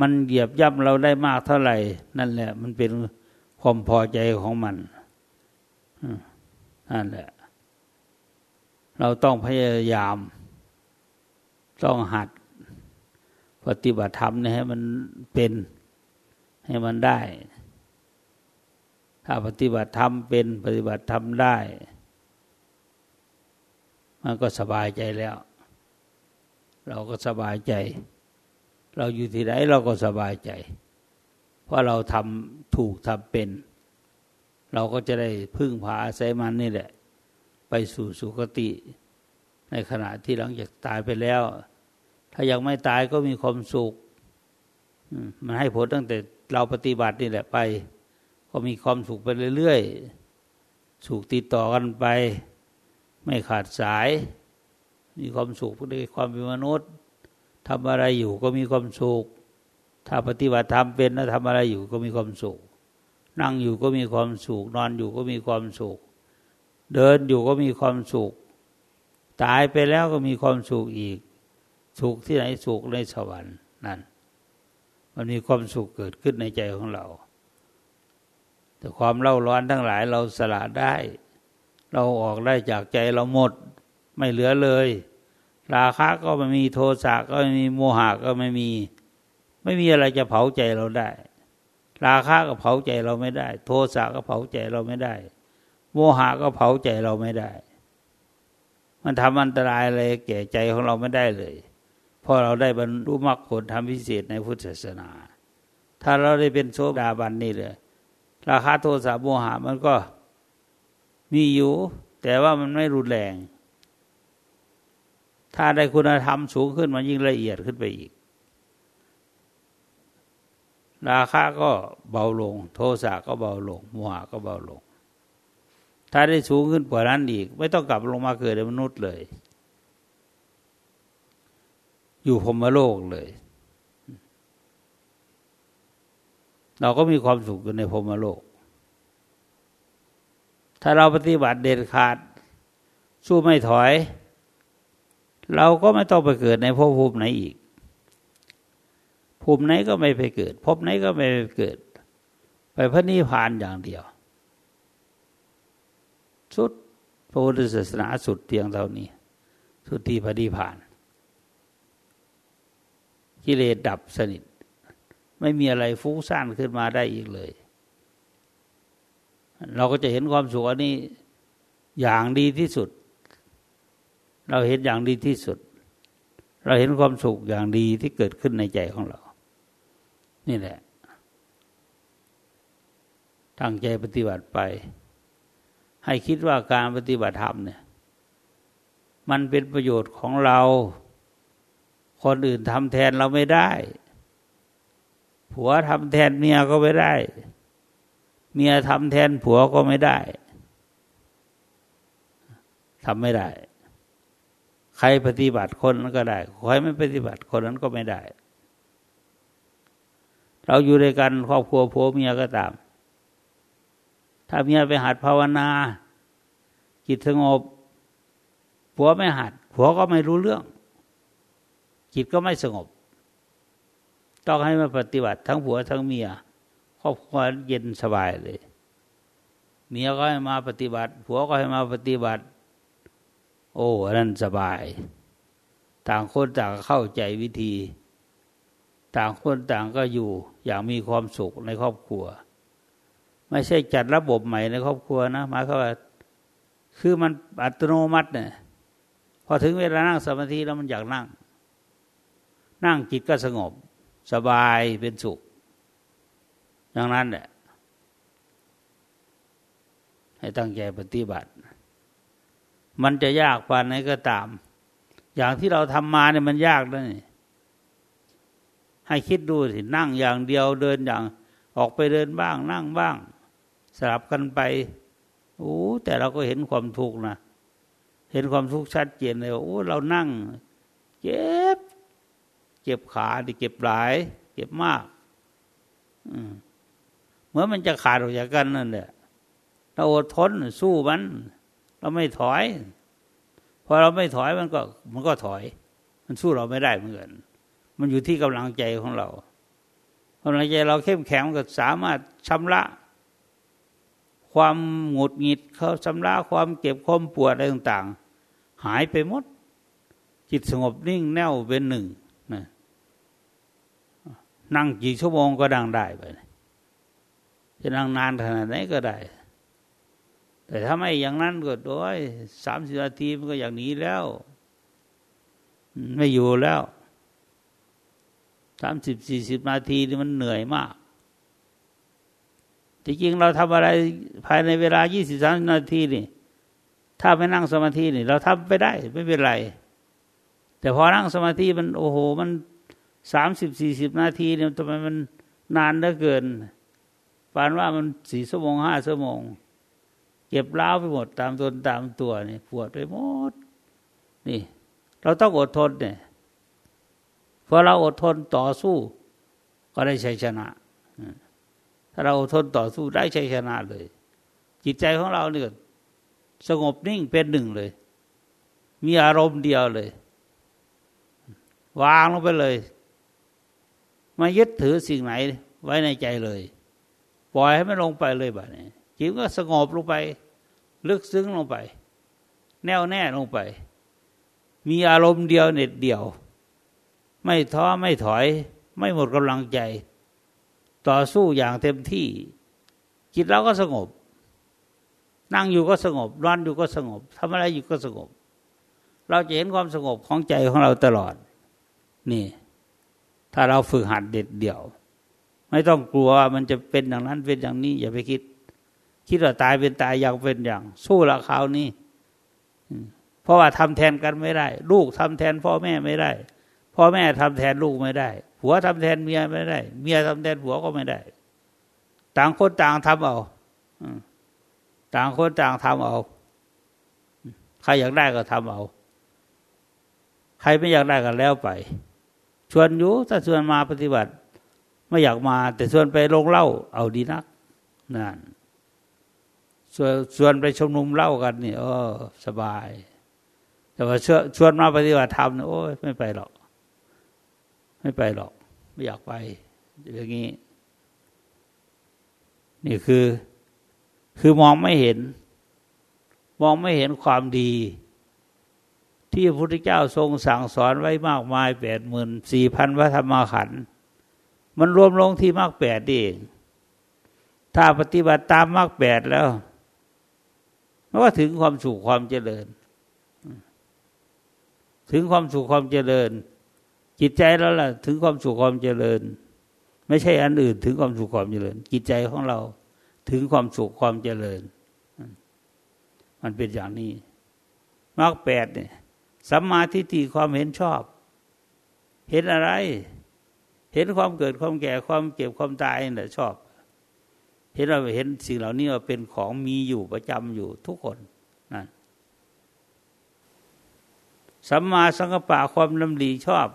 มันเหยียบย่ำเราได้มากเท่าไหร่ นั่นแหละ มันเป็นความพอใจของมันนั่นแหละ เราต้องพยายาม ต้องหัดปฏิบัติธรรมเนี่ยให้มันเป็นให้มันได้ ถ้าปฏิบัติธรรมเป็นปฏิบัติธรรมได้ มันก็สบายใจแล้ว เราก็สบายใจ เราอยู่ที่ไหนเราก็สบายใจ เพราะเราทำถูกทำเป็น เราก็จะได้พึ่งพาอาศัยมันนี่แหละ ไปสู่สุคติ ในขณะที่หลังจากตายไปแล้ว ถ้ายังไม่ตายก็มีความสุขมันให้ผลตั้งแต่เราปฏิบัตินี่แหละไป ก็มีความสุขไปเรื่อยๆ สุขติดต่อกันไป ไม่ขาดสาย มีความสุขด้วยความเป็นมนุษย์ทำอะไรอยู่ก็มีความสุข ถ้าปฏิบัติธรรมเป็นแล้วทำอะไรอยู่ก็มีความสุข นั่งอยู่ก็มีความสุข นอนอยู่ก็มีความสุข เดินอยู่ก็มีความสุข ตายไปแล้วก็มีความสุขอีก สุขที่ไหนสุขในสวรรค์นั่น มันมีความสุขเกิดขึ้นในใจของเรา แต่ความเล่าร้อนทั้งหลายเราสละได้ เราออกได้จากใจเราหมด ไม่เหลือเลย ราคะก็ไม่มีโทสะก็ไม่มีโมหะก็ไม่มี ไม่มีอะไรจะเผาใจเราได้ ราคะก็เผาใจเราไม่ได้ โทสะก็เผาใจเราไม่ได้ โมหะก็เผาใจเราไม่ได้ มันทำอันตรายอะไรแก่ใจของเราไม่ได้เลยเพราะเราได้บรรลุมรรคผลทำพิเศษในพุทธศาสนา ถ้าเราได้เป็นโสดาบันนี่เลย ราคะโทสะโมหะมันก็มีอยู่ แต่ว่ามันไม่รุนแรง ถ้าได้คุณธรรมสูงขึ้นมันยิ่งละเอียดขึ้นไปอีก ราคาก็เบาลง โทสะก็เบาลงโมหะก็เบาลง ถ้าได้สูงขึ้นกว่านั้นอีก ไม่ต้องกลับลงมาเกิดในมนุษย์เลย อยู่พรมโลกเลย เราก็มีความสุขอยู่ในพรมโลก ถ้าเราปฏิบัติเด็ดขาด สู้ไม่ถอย เราก็ไม่ต้องไปเกิดในภพภูมิไหนอีก ภูมิไหนก็ไม่ไปเกิดภพไหนก็ไม่ไปเกิด ไปพระนิพพานอย่างเดียว สุดพระพุทธศาสนาสุดเพียงเท่านี้ สุดที่พระนิพพานกิเลสดับสนิท ไม่มีอะไรฟุ้งซ่านขึ้นมาได้อีกเลย เราก็จะเห็นความสุขอันนี้อย่างดีที่สุด เราเห็นอย่างดีที่สุด เราเห็นความสุขอย่างดีที่เกิดขึ้นในใจของเรา นี่แหละตั้งใจปฏิบัติไป ให้คิดว่าการปฏิบัติธรรมเนี่ย มันเป็นประโยชน์ของเรา คนอื่นทำแทนเราไม่ได้ ผัวทำแทนเมียก็ไม่ได้ เมียทำแทนผัวก็ไม่ได้ทำไม่ได้ ใครปฏิบัติคนนั้นก็ได้ใครไม่ปฏิบัติคนนั้นก็ไม่ได้ เราอยู่ด้วยกันครอบครัวผัวเมียก็ตาม ถ้าเมียไปหัดภาวนาจิตสงบผัวไม่หัดผัวก็ไม่รู้เรื่อง จิตก็ไม่สงบ ต้องให้มาปฏิบัติทั้งผัวทั้งเมียครอบครัวเย็นสบายเลย เมียก็ให้มาปฏิบัติ ผัวก็ให้มาปฏิบัติ โอ้นั่นสบาย ต่างคนต่างเข้าใจวิธี ต่างคนต่างก็อยู่อย่างมีความสุขในครอบครัว ไม่ใช่จัดระบบใหม่ในครอบครัวนะหมายความว่าคือมันอัตโนมัติเนี่ยพอถึงเวลานั่งสมาธิแล้วมันอยากนั่ง นั่งจิตก็สงบ สบายเป็นสุขอย่างนั้นแหละให้ตั้งใจปฏิบัติ มันจะยากปานไหนก็ตาม อย่างที่เราทำมาเนี่ยมันยากนะนี่ให้คิดดูสินั่งอย่างเดียวเดินอย่าง ออกไปเดินบ้าง นั่งบ้าง สลับกันไปโอ้แต่เราก็เห็นความทุกข์นะเห็นความทุกข์ชัดเจนเลยโอ้เรานั่ง เจ็บ เจ็บขาดิเจ็บหลายเจ็บมากเหมือนมันจะขาดออกจากกันนั่นแหละเราอดทนสู้มัน เราไม่ถอยพอเราไม่ถอยมันก็มันก็ถอย มันสู้เราไม่ได้เหมือนกันมันอยู่ที่กำลังใจของเรากำลังใจเราเข้มแข็งก็สามารถชำระ ความหงุดหงิดเขาชำระความเก็บความปวดอะไรต่าง ๆ หายไปหมด จิตสงบนิ่งแน่วเป็นหนึ่ง นั่งกี่ชั่วโมงก็ดังได้ไปจะนั่งนานขนาดไหนก็ได้ แต่ถ้าไม่อย่างนั้นก็โดยสามสิบนาทีมันก็อย่างนี้แล้ว ไม่อยู่แล้วสามสิบสี่สิบนาทีนี่มันเหนื่อยมากจริงเราทำอะไรภายในเวลายี่สิบสามนาทีนี่ ถ้าไม่นั่งสมาธินี่ เราทำไปได้ไม่เป็นไร แต่พอนั่งสมาธิมันโอ้โห มัน สามสิบสี่สิบนาทีเนี่ยทำไมมันนานเหลือเกินปานว่ามันสี่ชั่วโมงห้าชั่วโมงเก็บล้าวไปหมดตามตนตามตัวนี่ปวดไปหมด นี่ เราต้องอดทนเนี่ยพอเราอดทนต่อสู้ ก็ได้ชัยชนะถ้าเราอดทนต่อสู้ได้ชัยชนะเลย จิตใจของเราเนี่ยสงบนิ่งเป็นหนึ่งเลย มีอารมณ์เดียวเลย วางลงไปเลย มายึดถือสิ่งไหนไว้ในใจเลย ปล่อยให้มันลงไปเลยแบบนี้จิตก็สงบลงไป ลึกซึ้งลงไป แน่วแน่ลงไป มีอารมณ์เดียวเน็ดเดียว ไม่ท้อไม่ถอย ไม่หมดกำลังใจ ต่อสู้อย่างเต็มที่ จิตเราก็สงบ นั่งอยู่ก็สงบนอนอยู่ก็สงบทำอะไรอยู่ก็สงบ เราจะเห็นความสงบของใจของเราตลอด นี่ ถ้าเราฝึกหัดเด็ดเดี่ยว ไม่ต้องกลัวมันจะเป็นอย่างนั้นเป็นอย่างนี้ อย่าไปคิด คิดว่าตายเป็นตายอย่างเป็นอย่าง สู้ละคราวนี้เพราะว่าทำแทนกันไม่ได้ ลูกทำแทนพ่อแม่ไม่ได้ พ่อแม่ทำแทนลูกไม่ได้ผัวทำแทนเมียไม่ได้ เมียทำแทนผัวก็ไม่ได้ ต่างคนต่างทำเอาต่างคนต่างทำเอาใครอยากได้ก็ทำเอา ใครไม่อยากได้ก็แล้วไป ชวนอยู่ถ้าชวนมาปฏิบัติ ไม่อยากมา แต่ชวนไปลงเล่า เอาดีนักนั่นชวนชวนไปชมนุมเล่ากันนี่เออสบาย แต่ว่าชวนมาปฏิบัติธรรมโอ้ยไม่ไปหรอก ไม่ไปหรอก ไม่อยากไปอย่างนี้ นี่คือ คือมองไม่เห็น มองไม่เห็นความดี ที่พระพุทธเจ้าทรงสั่งสอนไว้มากมายแปดหมื่นสี่พันพระธรรมขันธ์มันรวมลงที่มากแปดเอง ถ้าปฏิบัติตามมากแปดแล้วมันก็ถึงความสุขความเจริญ ถึงความสุขความเจริญ จิตใจแล้วล่ะ ถึงความสุขความเจริญ ไม่ใช่อันอื่น ถึงความสุขความเจริญ จิตใจของเรา ถึงความสุขความเจริญ มันเป็นอย่างนี้มรรคแปดเนี่ย สัมมาทิฏฐิความเห็นชอบ เห็นอะไร เห็นความเกิดความแก่ความเก็บความตายนี่แหละชอบ เห็นเราเห็นสิ่งเหล่านี้ว่าเป็นของมีอยู่ประจำอยู่ทุกคนนะสัมมาสังกปะความลำดีชอบ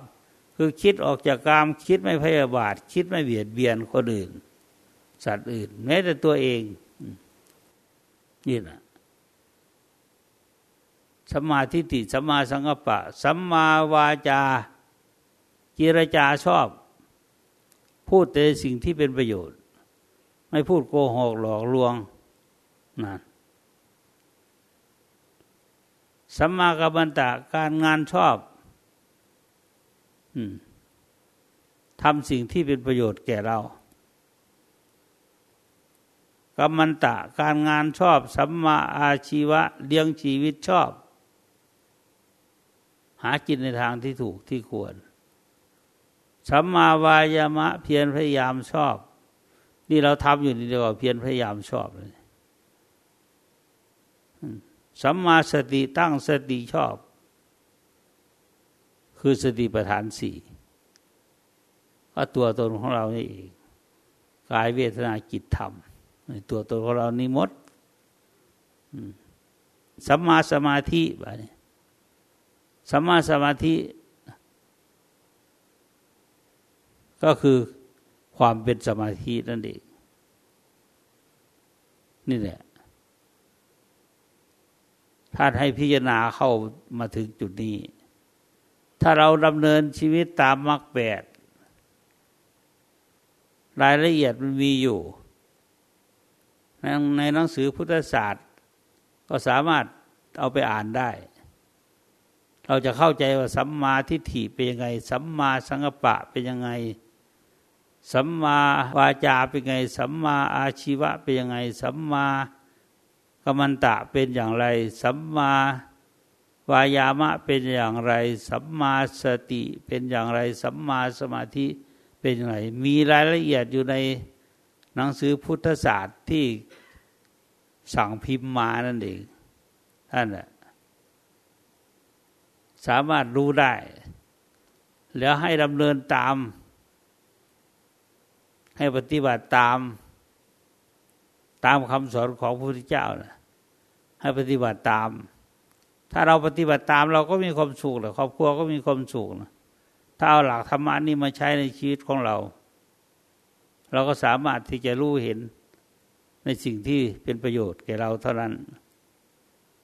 คือคิดออกจากกามคิดไม่พยาบาท คิดไม่เบียดเบียนคนอื่น สัตว์อื่น แม้แต่ตัวเองนี่นะ สัมมาทิฏฐิสัมมาสังกัปปะสัมมาวาจาจิรจาชอบ พูดแต่สิ่งที่เป็นประโยชน์ ไม่พูดโกหกหลอกลวงนะสัมมากัมมันตะการงานชอบทำสิ่งที่เป็นประโยชน์แก่เรากัมมันตะการงานชอบ สัมมาอาชีวะเลี้ยงชีวิตชอบ หากินในทางที่ถูกที่ควรสัมมาวายามะเพียรพยายามชอบ นี่เราทำอยู่นี่เดียวเพียรพยายามชอบเลยสัมมาสติตั้งสติชอบ คือสติปัฏฐานสี่ก็ตัวตนของเรานี่เองกายเวทนาจิตธรรมตัวตนของเรานี่มดสัมมาสมาธิแบบนี้ สัมมาสมาธิ ก็คือความเป็นสมาธินั่นเองนี่แหละถ้าให้พิจารณาเข้ามาถึงจุดนี้ ถ้าเราดำเนินชีวิตตามมรรคแปดรายละเอียดมันมีอยู่ ในหนังสือพุทธศาสตร์ ก็สามารถเอาไปอ่านได้ เราจะเข้าใจว่าสัมมาทิฏฐิเป็นยังไง สัมมาสังกปะเป็นยังไง สัมมาวาจาเป็นยังไง สัมมาอาชีวะเป็นยังไง สัมมากรรมันตะเป็นอย่างไร สัมมาวายามะเป็นอย่างไร สัมมาสติเป็นอย่างไร สัมมาสมาธิเป็นอย่างไร มีรายละเอียดอยู่ในหนังสือพุทธศาสตร์ที่สั่งพิมพ์มานั่นเองท่าน สามารถรู้ได้ แล้วให้ดำเนินตาม ให้ปฏิบัติตาม ตามคำสอนของพระพุทธเจ้านะให้ปฏิบัติตาม ถ้าเราปฏิบัติตามเราก็มีความสุขแหละครอบครัวก็มีความสุขนะถ้าเอาหลักธรรมะนี้มาใช้ในชีวิตของเรา เราก็สามารถที่จะรู้เห็นในสิ่งที่เป็นประโยชน์แก่เราเท่านั้น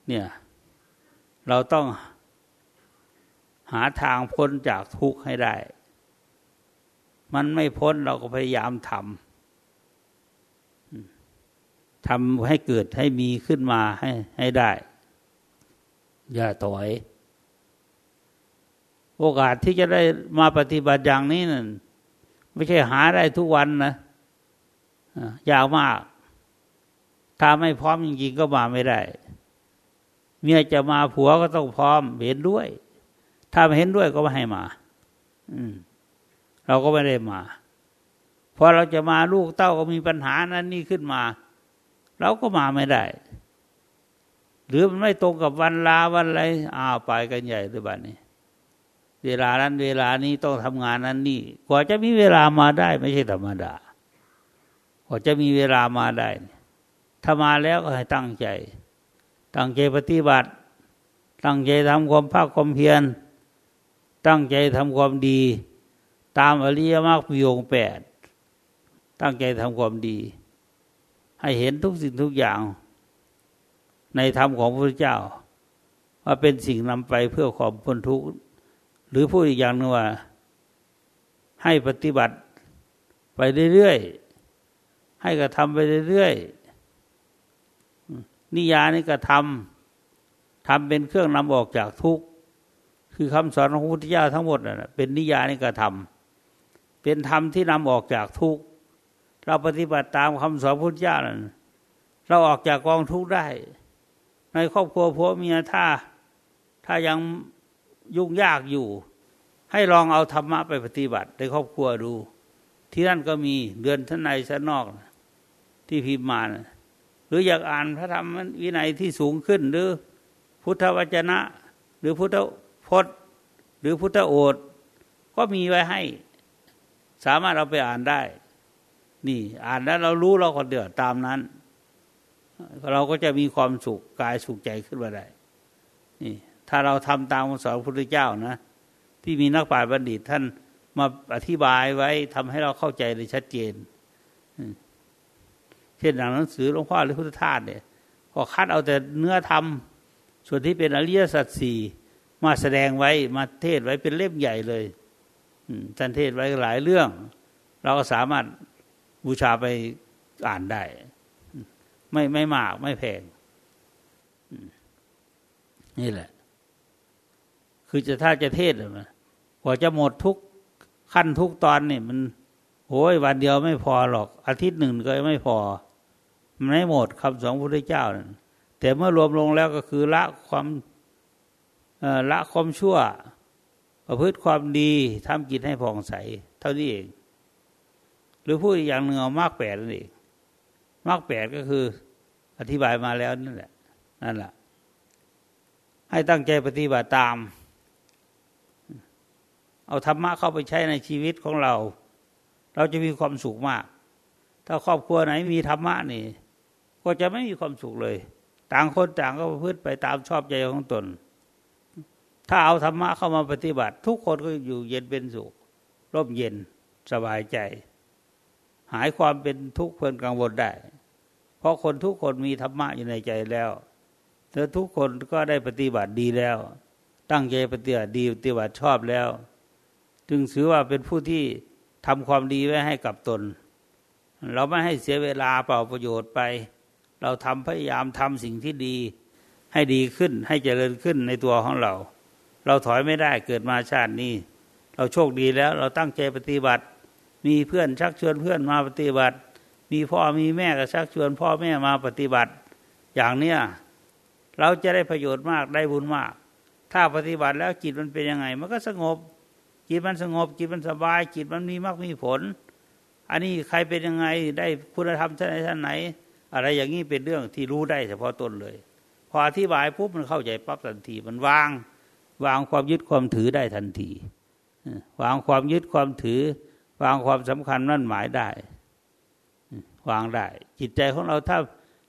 เนี่ย เราต้อง หาทางพ้นจากทุกข์ให้ได้ มันไม่พ้นเราก็พยายามทำทำให้เกิดให้มีขึ้นมาให้ให้ได้ อย่าถอย โอกาสที่จะได้มาปฏิบัติอย่างนี้นั่นไม่ใช่หาได้ทุกวันนะยากมาก ถ้าไม่พร้อมจริงๆก็มาไม่ได้ เมียจะมาผัวก็ต้องพร้อมเห็นด้วย ถ้าไม่เห็นด้วยก็ไม่ให้มา อืม เราก็ไม่ได้มาพอเราจะมาลูกเต้าก็มีปัญหานั้นนี่ขึ้นมา เราก็มาไม่ได้ หรือมันไม่ตรงกับวันลาวันอะไรอ้าวไปกันใหญ่ด้วยบ้านนี้ เวลานั้น เวลานี้ต้องทำงานนั้นนี่ กว่าจะมีเวลามาได้ ไม่ใช่ธรรมดากว่าจะมีเวลามาได้ ถ้ามาแล้วก็ให้ตั้งใจ ตั้งใจปฏิบัติ ตั้งใจทำความภาคความเพียร ตั้งใจทำความดี ตามอริยมรรคมีองแปดตั้งใจทำความดี ให้เห็นทุกสิ่งทุกอย่าง ในธรรมของพระเจ้า ว่าเป็นสิ่งนำไปเพื่อความพ้นทุกข์ หรือพูดอีกอย่างนึงว่า ให้ปฏิบัติไปเรื่อยๆ ให้กระทำไปเรื่อยๆ นิยานี่กระทำทำเป็นเครื่องนำออกจากทุกข์ คือคำสอนของพระพุทธเจ้าทั้งหมดนะเป็นนิยานิกระทำเป็นธรรมที่นำออกจากทุกข์เราปฏิบัติตามคำสอนพุทธเจ้านั้นเราออกจากกองทุกข์ได้ ในครอบครัวผัวเมียถ้าถ้ายังยุ่งยากอยู่ ให้ลองเอาธรรมะไปปฏิบัติในครอบครัวดู ที่นั่นก็มีเดือนท่านในชั้นนอก ที่พิมพ์มานะหรืออยากอ่านพระธรรมวินัยที่สูงขึ้นหรือพุทธวจนะ หรือพุทธ พจน์หรือพุทธโอษก็มีไว้ให้ สามารถเราไปอ่านได้ นี่ อ่านแล้วเรารู้เราคนเดียวตามนั้น เราก็จะมีความสุขกายสุขใจขึ้นมาได้นี่ ถ้าเราทำตามคำสอนพระพุทธเจ้านะ ที่มีนักปราชญ์บัณฑิตท่านมาอธิบายไว้ทำให้เราเข้าใจได้ชัดเจนเช่นหนังสือหลวงพ่อหรือพุทธทาสเนี่ยก็คัดเอาแต่เนื้อธรรมส่วนที่เป็นอริยสัจสี่ มาแสดงไว้มาเทศไว้เป็นเล่มใหญ่เลยท่านเทศไว้หลายเรื่อง เราก็สามารถบูชาไปอ่านได้ ไม่ไม่มากไม่แพงนี่แหละ คือจะถ้าจะเทศเลยกว่าจะหมดทุกขั้นทุกตอนนี่มันโอ้ยวันเดียวไม่พอหรอก อาทิตย์หนึ่งก็ไม่พอ มันไม่หมดคำสอนพระพุทธเจ้านั่นแต่เมื่อรวมลงแล้วก็คือละความ ละความชั่ว ประพฤติความดีทำจิตให้ผ่องใส เท่านี้เอง หรือพูดอย่างหนึ่งเอามากแปดนั่นเองมากแปดก็คือ อธิบายมาแล้วนั่นแหละนั่นแหละให้ตั้งใจปฏิบัติตาม เอาธรรมะเข้าไปใช้ในชีวิตของเรา เราจะมีความสุขมาก ถ้าครอบครัวไหนมีธรรมะนี่ ก็จะไม่มีความสุขเลย ต่างคนต่างก็พฤติไปตามชอบใจของตน ถ้าเอาธรรมะเข้ามาปฏิบัติ ทุกคนก็อยู่เย็นเป็นสุขร่มเย็นสบายใจ หายความเป็นทุกข์เพลินกังวลได้ เพราะคนทุกคนมีธรรมะอยู่ในใจแล้วเธอทุกคนก็ได้ปฏิบัติดีแล้ว ตั้งใจปฏิบัติดีปฏิบัติชอบแล้ว จึงถือว่าเป็นผู้ที่ทำความดีไว้ให้กับตน เราไม่ให้เสียเวลาเปล่าประโยชน์ไป เราทำพยายามทำสิ่งที่ดี ให้ดีขึ้นให้เจริญขึ้นในตัวของเรา เราถอยไม่ได้เกิดมาชาตินี้ เราโชคดีแล้ว เราตั้งใจปฏิบัติ มีเพื่อนชักชวนเพื่อนมาปฏิบัติ มีพ่อมีแม่ก็ชักชวนพ่อแม่มาปฏิบัติ อย่างเนี้ยเราจะได้ประโยชน์มากได้บุญมาก ถ้าปฏิบัติแล้วจิตมันเป็นยังไง มันก็สงบ จิตมันสงบ จิตมันสบาย จิตมันมีมากมีผล อันนี้ใครเป็นยังไงได้คุณธรรมท่านไหนท่านไหน อะไรอย่างนี้เป็นเรื่องที่รู้ได้เฉพาะตนเลย พออธิบายปุ๊บมันเข้าใจปั๊บทันทีมันวาง วางความยึดความถือได้ทันทีวางความยึดความถือ วางความสำคัญนั่นหมายได้ วางได้ จิตใจของเราถ้า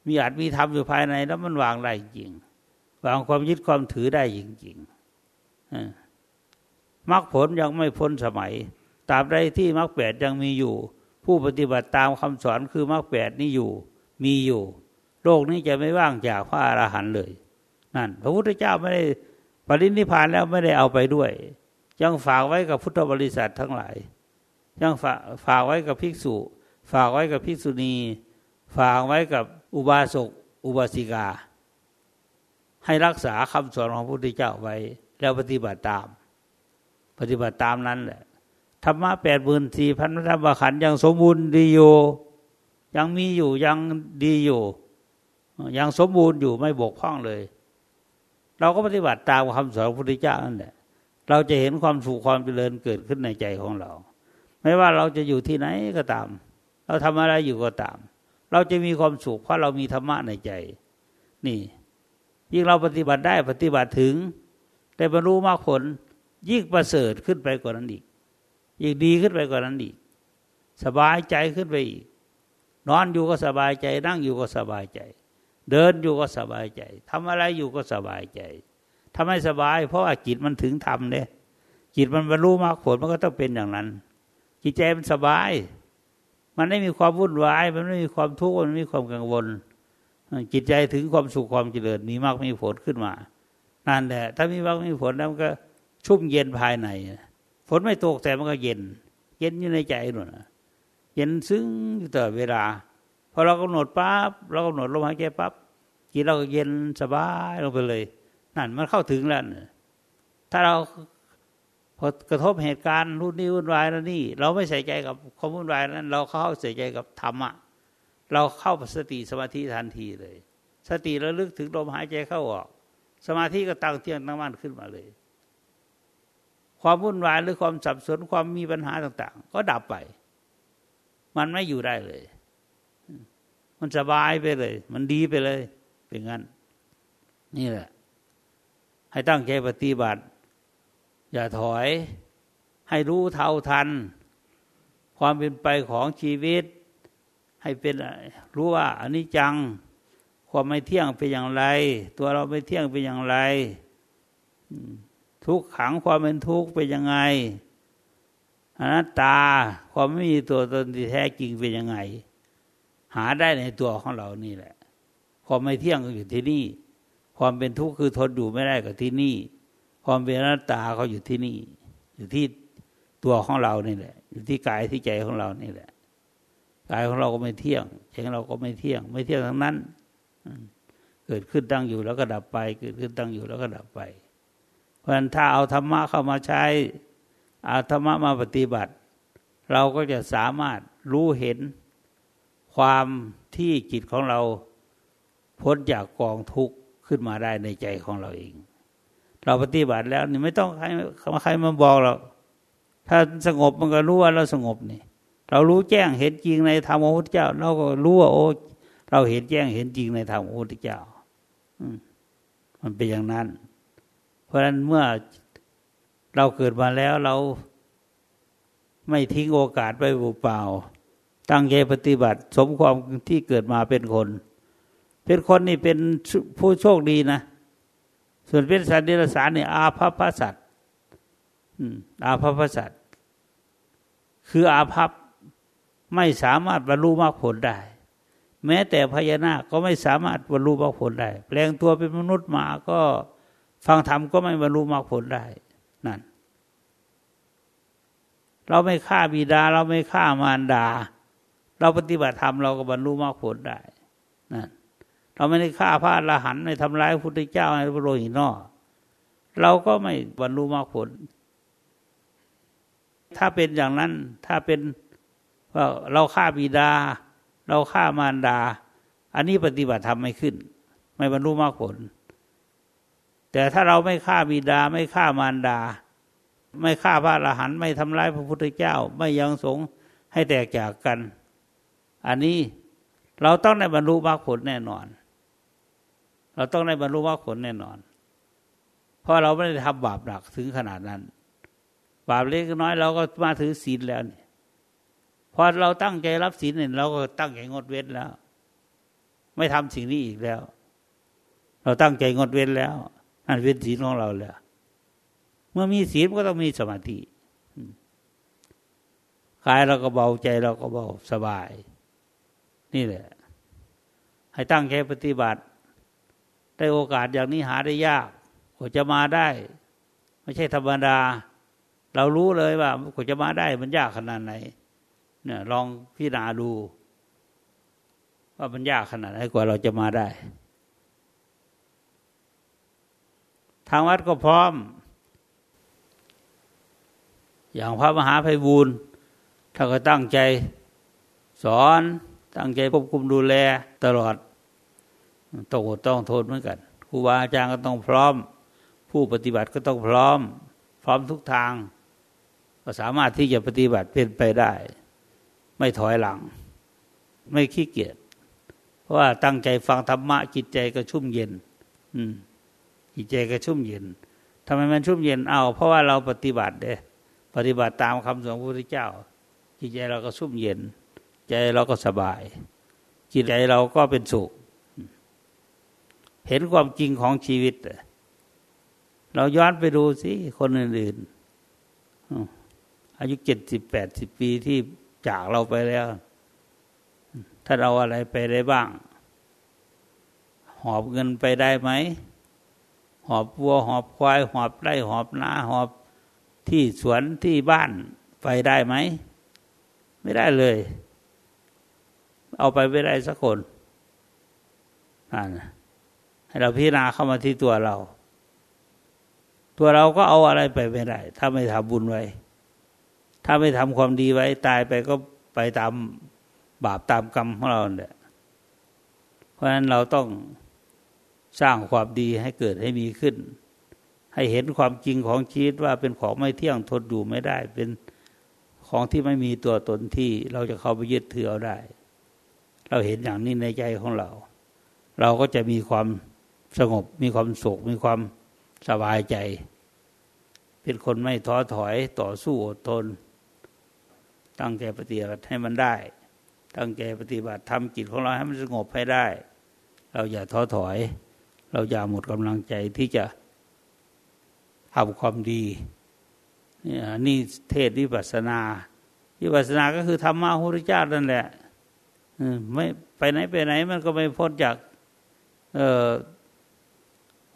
มีอาจมีธรรมอยู่ภายใน แล้วมันวางได้จริง วางความยึดความถือได้จริงๆมรรคผลยังไม่พ้นสมัยตราบใดที่มรรคแปดยังมีอยู่ ผู้ปฏิบัติตามคำสอนคือมรรคแปดนี้อยู่ มีอยู่ โลกนี้จะไม่ว่างจากพระอรหันต์เลยนั่น พระพุทธเจ้าไม่ได้ ปรินิพานแล้วไม่ได้เอาไปด้วย ยังฝากไว้กับพุทธบริษัททั้งหลาย ยังฝากฝากไว้กับภิกษุ ฝากไว้กับภิกษุณี ฝากไว้กับอุบาสกอุบาสิกา ให้รักษาคำสอนของพระพุทธเจ้าไว้ แล้วปฏิบัติตาม ปฏิบัติตามนั้นแหละธรรมะแปดหมื่นสี่พันธรรมขันยังสมบูรณ์ดีอยู่ยังมีอยู่ยังดีอยู่ ยังสมบูรณ์อยู่ไม่บกพร่องเลย เราก็ปฏิบัติตามคำสอนพระพุทธเจ้านั่นแหละ เราจะเห็นความสุขความเจริญเกิดขึ้นในใจของเรา ไม่ว่าเราจะอยู่ที่ไหนก็ตาม เราทำอะไรอยู่ก็ตาม เราจะมีความสุขเพราะเรามีธรรมะในใจ นี่ ยิ่งเราปฏิบัติได้ปฏิบัติถึงได้บรรลุมรรคผลยิ่งประเสริฐขึ้นไปกว่านั้นอีกยิ่งดีขึ้นไปกว่านั้นอีก สบายใจขึ้นไปอีก นอนอยู่ก็สบายใจ นั่งอยู่ก็สบายใจ เดินอยู่ก็สบายใจทำอะไรอยู่ก็สบายใจทำให้สบาย เพราะว่าจิตมันถึงธรรมเนี่ยจิตมันบรรลุมากผลมันก็ต้องเป็นอย่างนั้น จิตใจมันสบาย มันไม่มีความวุ่นวาย มันไม่มีความทุกข์มันไม่มีความกังวล จิตใจถึงความสุขความเจริญมีมากมีผลขึ้นมานั่นแหละถ้ามีมากมีผลแล้วมันก็ชุ่มเย็นภายในฝนไม่ตกแต่มันก็เย็น เย็นอยู่ในใจหนุนเย็นซึ้งอยู่ตลอดเวลา พอเรากำหนดปั๊บเรากำหนดลมหายใจปั๊บจิตเราก็เย็นสบายลงไปเลย นั่นมันเข้าถึงแล้วถ้าเราพอกระทบเหตุการณ์รุ่นนี้วุ่นวายแล้วนี่ เราไม่ใส่ใจกับความวุ่นวายนั้น เราเข้าใส่ใจกับธรรมะเราเข้าสติสมาธิทันทีเลย สติระลึกถึงลมหายใจเข้าออก สมาธิก็ตั้งเที่ยงตั้งมั่นขึ้นมาเลย ความวุ่นวายหรือความสับสนความมีปัญหาต่าง ๆ ก็ดับไป มันไม่อยู่ได้เลย มันสบายไปเลย มันดีไปเลย เป็นงั้น นี่แหละ ให้ตั้งใจปฏิบัติ อย่าถอย ให้รู้เท่าทัน ความเป็นไปของชีวิต ให้เป็นรู้ว่าอันนี้จัง ความไม่เที่ยงเป็นอย่างไร ตัวเราไม่เที่ยงเป็นอย่างไร ทุกขังความเป็นทุกข์เป็นยังไงอนัตตาความไม่มีตัวตนที่แท้จริงเป็นยังไง หาได้ในตัวของเรานี่แหละ ความไม่เที่ยงก็อยู่ที่นี่ ความเป็นทุกข์คือทนอยู่ไม่ได้ก็ที่นี่ ความเป็นอนัตตาเขาอยู่ที่นี่ อยู่ที่ตัวของเรานี่แหละ อยู่ที่กายที่ใจของเรานี่แหละกายของเราก็ไม่เที่ยงใจของเราก็ไม่เที่ยง ไม่เที่ยงทั้งนั้น เกิดขึ้นตั้งอยู่แล้วก็ดับไป เกิดขึ้นตั้งอยู่แล้วก็ดับไป เพราะฉะนั้นถ้าเอาธรรมะเข้ามาใช้เอาธรรมะมาปฏิบัติ เราก็จะสามารถรู้เห็น ความที่จิตของเราพ้นจากกองทุกข์ขึ้นมาได้ในใจของเราเอง เราปฏิบัติแล้วนี่ไม่ต้องใครใครมาบอกเราถ้าสงบมันก็รู้ว่าเราสงบนี่ เรารู้แจ้งเห็นจริงในธรรมของพระพุทธเจ้า เราก็รู้ว่าโอ้เราเห็นแจ้งเห็นจริงในธรรมของพระพุทธเจ้า อืมันเป็นอย่างนั้น เพราะฉะนั้นเมื่อเราเกิดมาแล้วเราไม่ทิ้งโอกาสไปเปล่า ตั้งใจปฏิบัติ สมความที่เกิดมาเป็นคน เป็นคนนี่เป็นผู้โชคดีนะ ส่วนเป็นสัตว์เดรัจฉานนี่อาภัพสัตว์อาภัพสัตว์คืออาภัพไม่สามารถบรรลุมรรคผลได้ แม้แต่พญานาคก็ไม่สามารถบรรลุมรรคผลได้ แปลงตัวเป็นมนุษย์มาก็ฟังธรรมก็ไม่บรรลุมรรคผลได้นั่น เราไม่ฆ่าบิดา เราไม่ฆ่ามารดา เราปฏิบัติธรรมเราก็บรรลุมรรคผลได้นั่นเราไม่ได้ฆ่าพระอรหันต์ไม่ทำร้ายพระพุทธเจ้าในพระโลหิตนอเราก็ไม่บรรลุมรรคผล ถ้าเป็นอย่างนั้นถ้าเป็นว่าเราฆ่าบิดา เราฆ่ามารดา อันนี้ปฏิบัติธรรมไม่ขึ้น ไม่บรรลุมรรคผล แต่ถ้าเราไม่ฆ่าบิดาไม่ฆ่ามารดา ไม่ฆ่าพระอรหันต์ไม่ทำร้ายพระพุทธเจ้า ไม่ยังสงให้แตกจากกัน อันนี้เราต้องได้บรรลุมรรคผลแน่นอน เราต้องได้บรรลุมรรคผลแน่นอน เพราะเราไม่ได้ทำบาปหนักถึงขนาดนั้น บาปเล็กน้อยเราก็มาถือศีลแล้วนี่พอเราตั้งใจรับศีลเนี่ยเราก็ตั้งใจงดเว้นแล้ว ไม่ทำสิ่งนี้อีกแล้ว เราตั้งใจงดเว้นแล้วนั่นเว้นศีลของเราแล้ว เมื่อมีศีลก็ต้องมีสมาธิกายเราก็เบาใจเราก็เบาสบาย นี่แหละ ให้ตั้งใจปฏิบัติ ได้โอกาสอย่างนี้หาได้ยากกว่าจะมาได้ ไม่ใช่ธรรมดา เรารู้เลยว่ากว่าจะมาได้มันยากขนาดไหนเนี่ยลองพิจารณาดู ว่ามันยากขนาดไหนกว่าเราจะมาได้ ทางวัดก็พร้อม อย่างพระมหาภัยบูรณ์ถ้าก็ตั้งใจสอน ตั้งใจควบคุมดูแลตลอดต้องอดต้องทนเหมือนกันครูบาอาจารย์ก็ต้องพร้อม ผู้ปฏิบัติก็ต้องพร้อม พร้อมทุกทาง ก็สามารถที่จะปฏิบัติเป็นไปได้ ไม่ถอยหลัง ไม่ขี้เกียจเพราะว่าตั้งใจฟังธรรมะจิตใจก็ชุ่มเย็น อืมจิตใจก็ชุ่มเย็นทำไมมันชุ่มเย็นเอา เพราะว่าเราปฏิบัติเด้ปฏิบัติตามคำสอนพระพุทธเจ้า จิตใจเราก็ชุ่มเย็น ใจเราก็สบาย จิตใจเราก็เป็นสุข เห็นความจริงของชีวิต เราย้อนไปดูสิคนอื่นๆอายุเจ็ดสิบแปดสิบปีที่จากเราไปแล้วถ้าเราอะไรไปได้บ้าง หอบเงินไปได้ไหม หอบวัว หอบควาย หอบไร่หอบนาหอบที่สวนที่บ้านไปได้ไหม ไม่ได้เลย เอาไปไม่ได้สักคนนั่นให้เราพิจารณาเข้ามาที่ตัวเรา ตัวเราก็เอาอะไรไปไม่ได้ ถ้าไม่ทำบุญไว้ ถ้าไม่ทำความดีไว้ ตายไปก็ไปตามบาปตามกรรมของเราเนี่ยเพราะฉะนั้นเราต้องสร้างความดีให้เกิดให้มีขึ้น ให้เห็นความจริงของชีวิตว่าเป็นของไม่เที่ยงทนอยู่ไม่ได้ เป็นของที่ไม่มีตัวตนที่เราจะเข้าไปยึดถือเอาได้ เราเห็นอย่างนี้ในใจของเรา เราก็จะมีความสงบ มีความสุข มีความสบายใจ เป็นคนไม่ท้อถอยต่อสู้อดทน ตั้งใจปฏิบัติให้มันได้ ตั้งใจปฏิบัติทำจิตของเราให้มันสงบให้ได้ เราอย่าท้อถอย เราอย่าหมดกำลังใจที่จะทำความดีนี่เทศวิปัสนาวิปัสนาก็คือธรรมะพระพุทธเจ้านั่นแหละ ไม่ไปไหนไปไหนมันก็ไม่พ้นจาก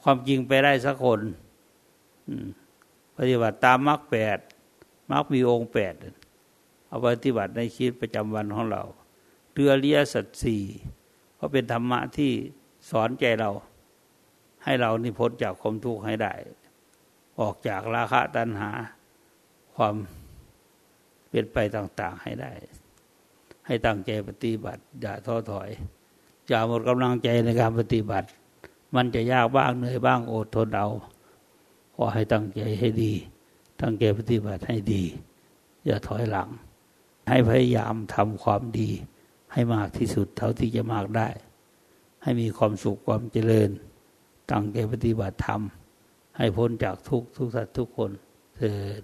ความจริงไปได้สักคนปฏิบัติตามมรรคแปดมรรคมีองค์แปดเอาปฏิบัติในชีวิตประจำวันของเราเรือเลียสัตสี่เพราะเป็นธรรมะที่สอนใจเรา ให้เรานิพ้นจากความทุกข์ให้ได้ ออกจากราคะตัณหา ความเป็นไปต่าง ๆ ให้ได้ ให้ตั้งใจปฏิบัติ อย่าท้อถอย อย่าหมดกำลังใจในการปฏิบัติ มันจะยากบ้างเหนื่อยบ้างอดทนเอาขอให้ตั้งใจให้ดี ตั้งใจปฏิบัติให้ดี อย่าถอยหลัง ให้พยายามทำความดี ให้มากที่สุดเท่าที่จะมากได้ ให้มีความสุขความเจริญ ตั้งใจปฏิบัติธรรมให้พ้นจากทุกทุกสัตว์ทุกคนเถิด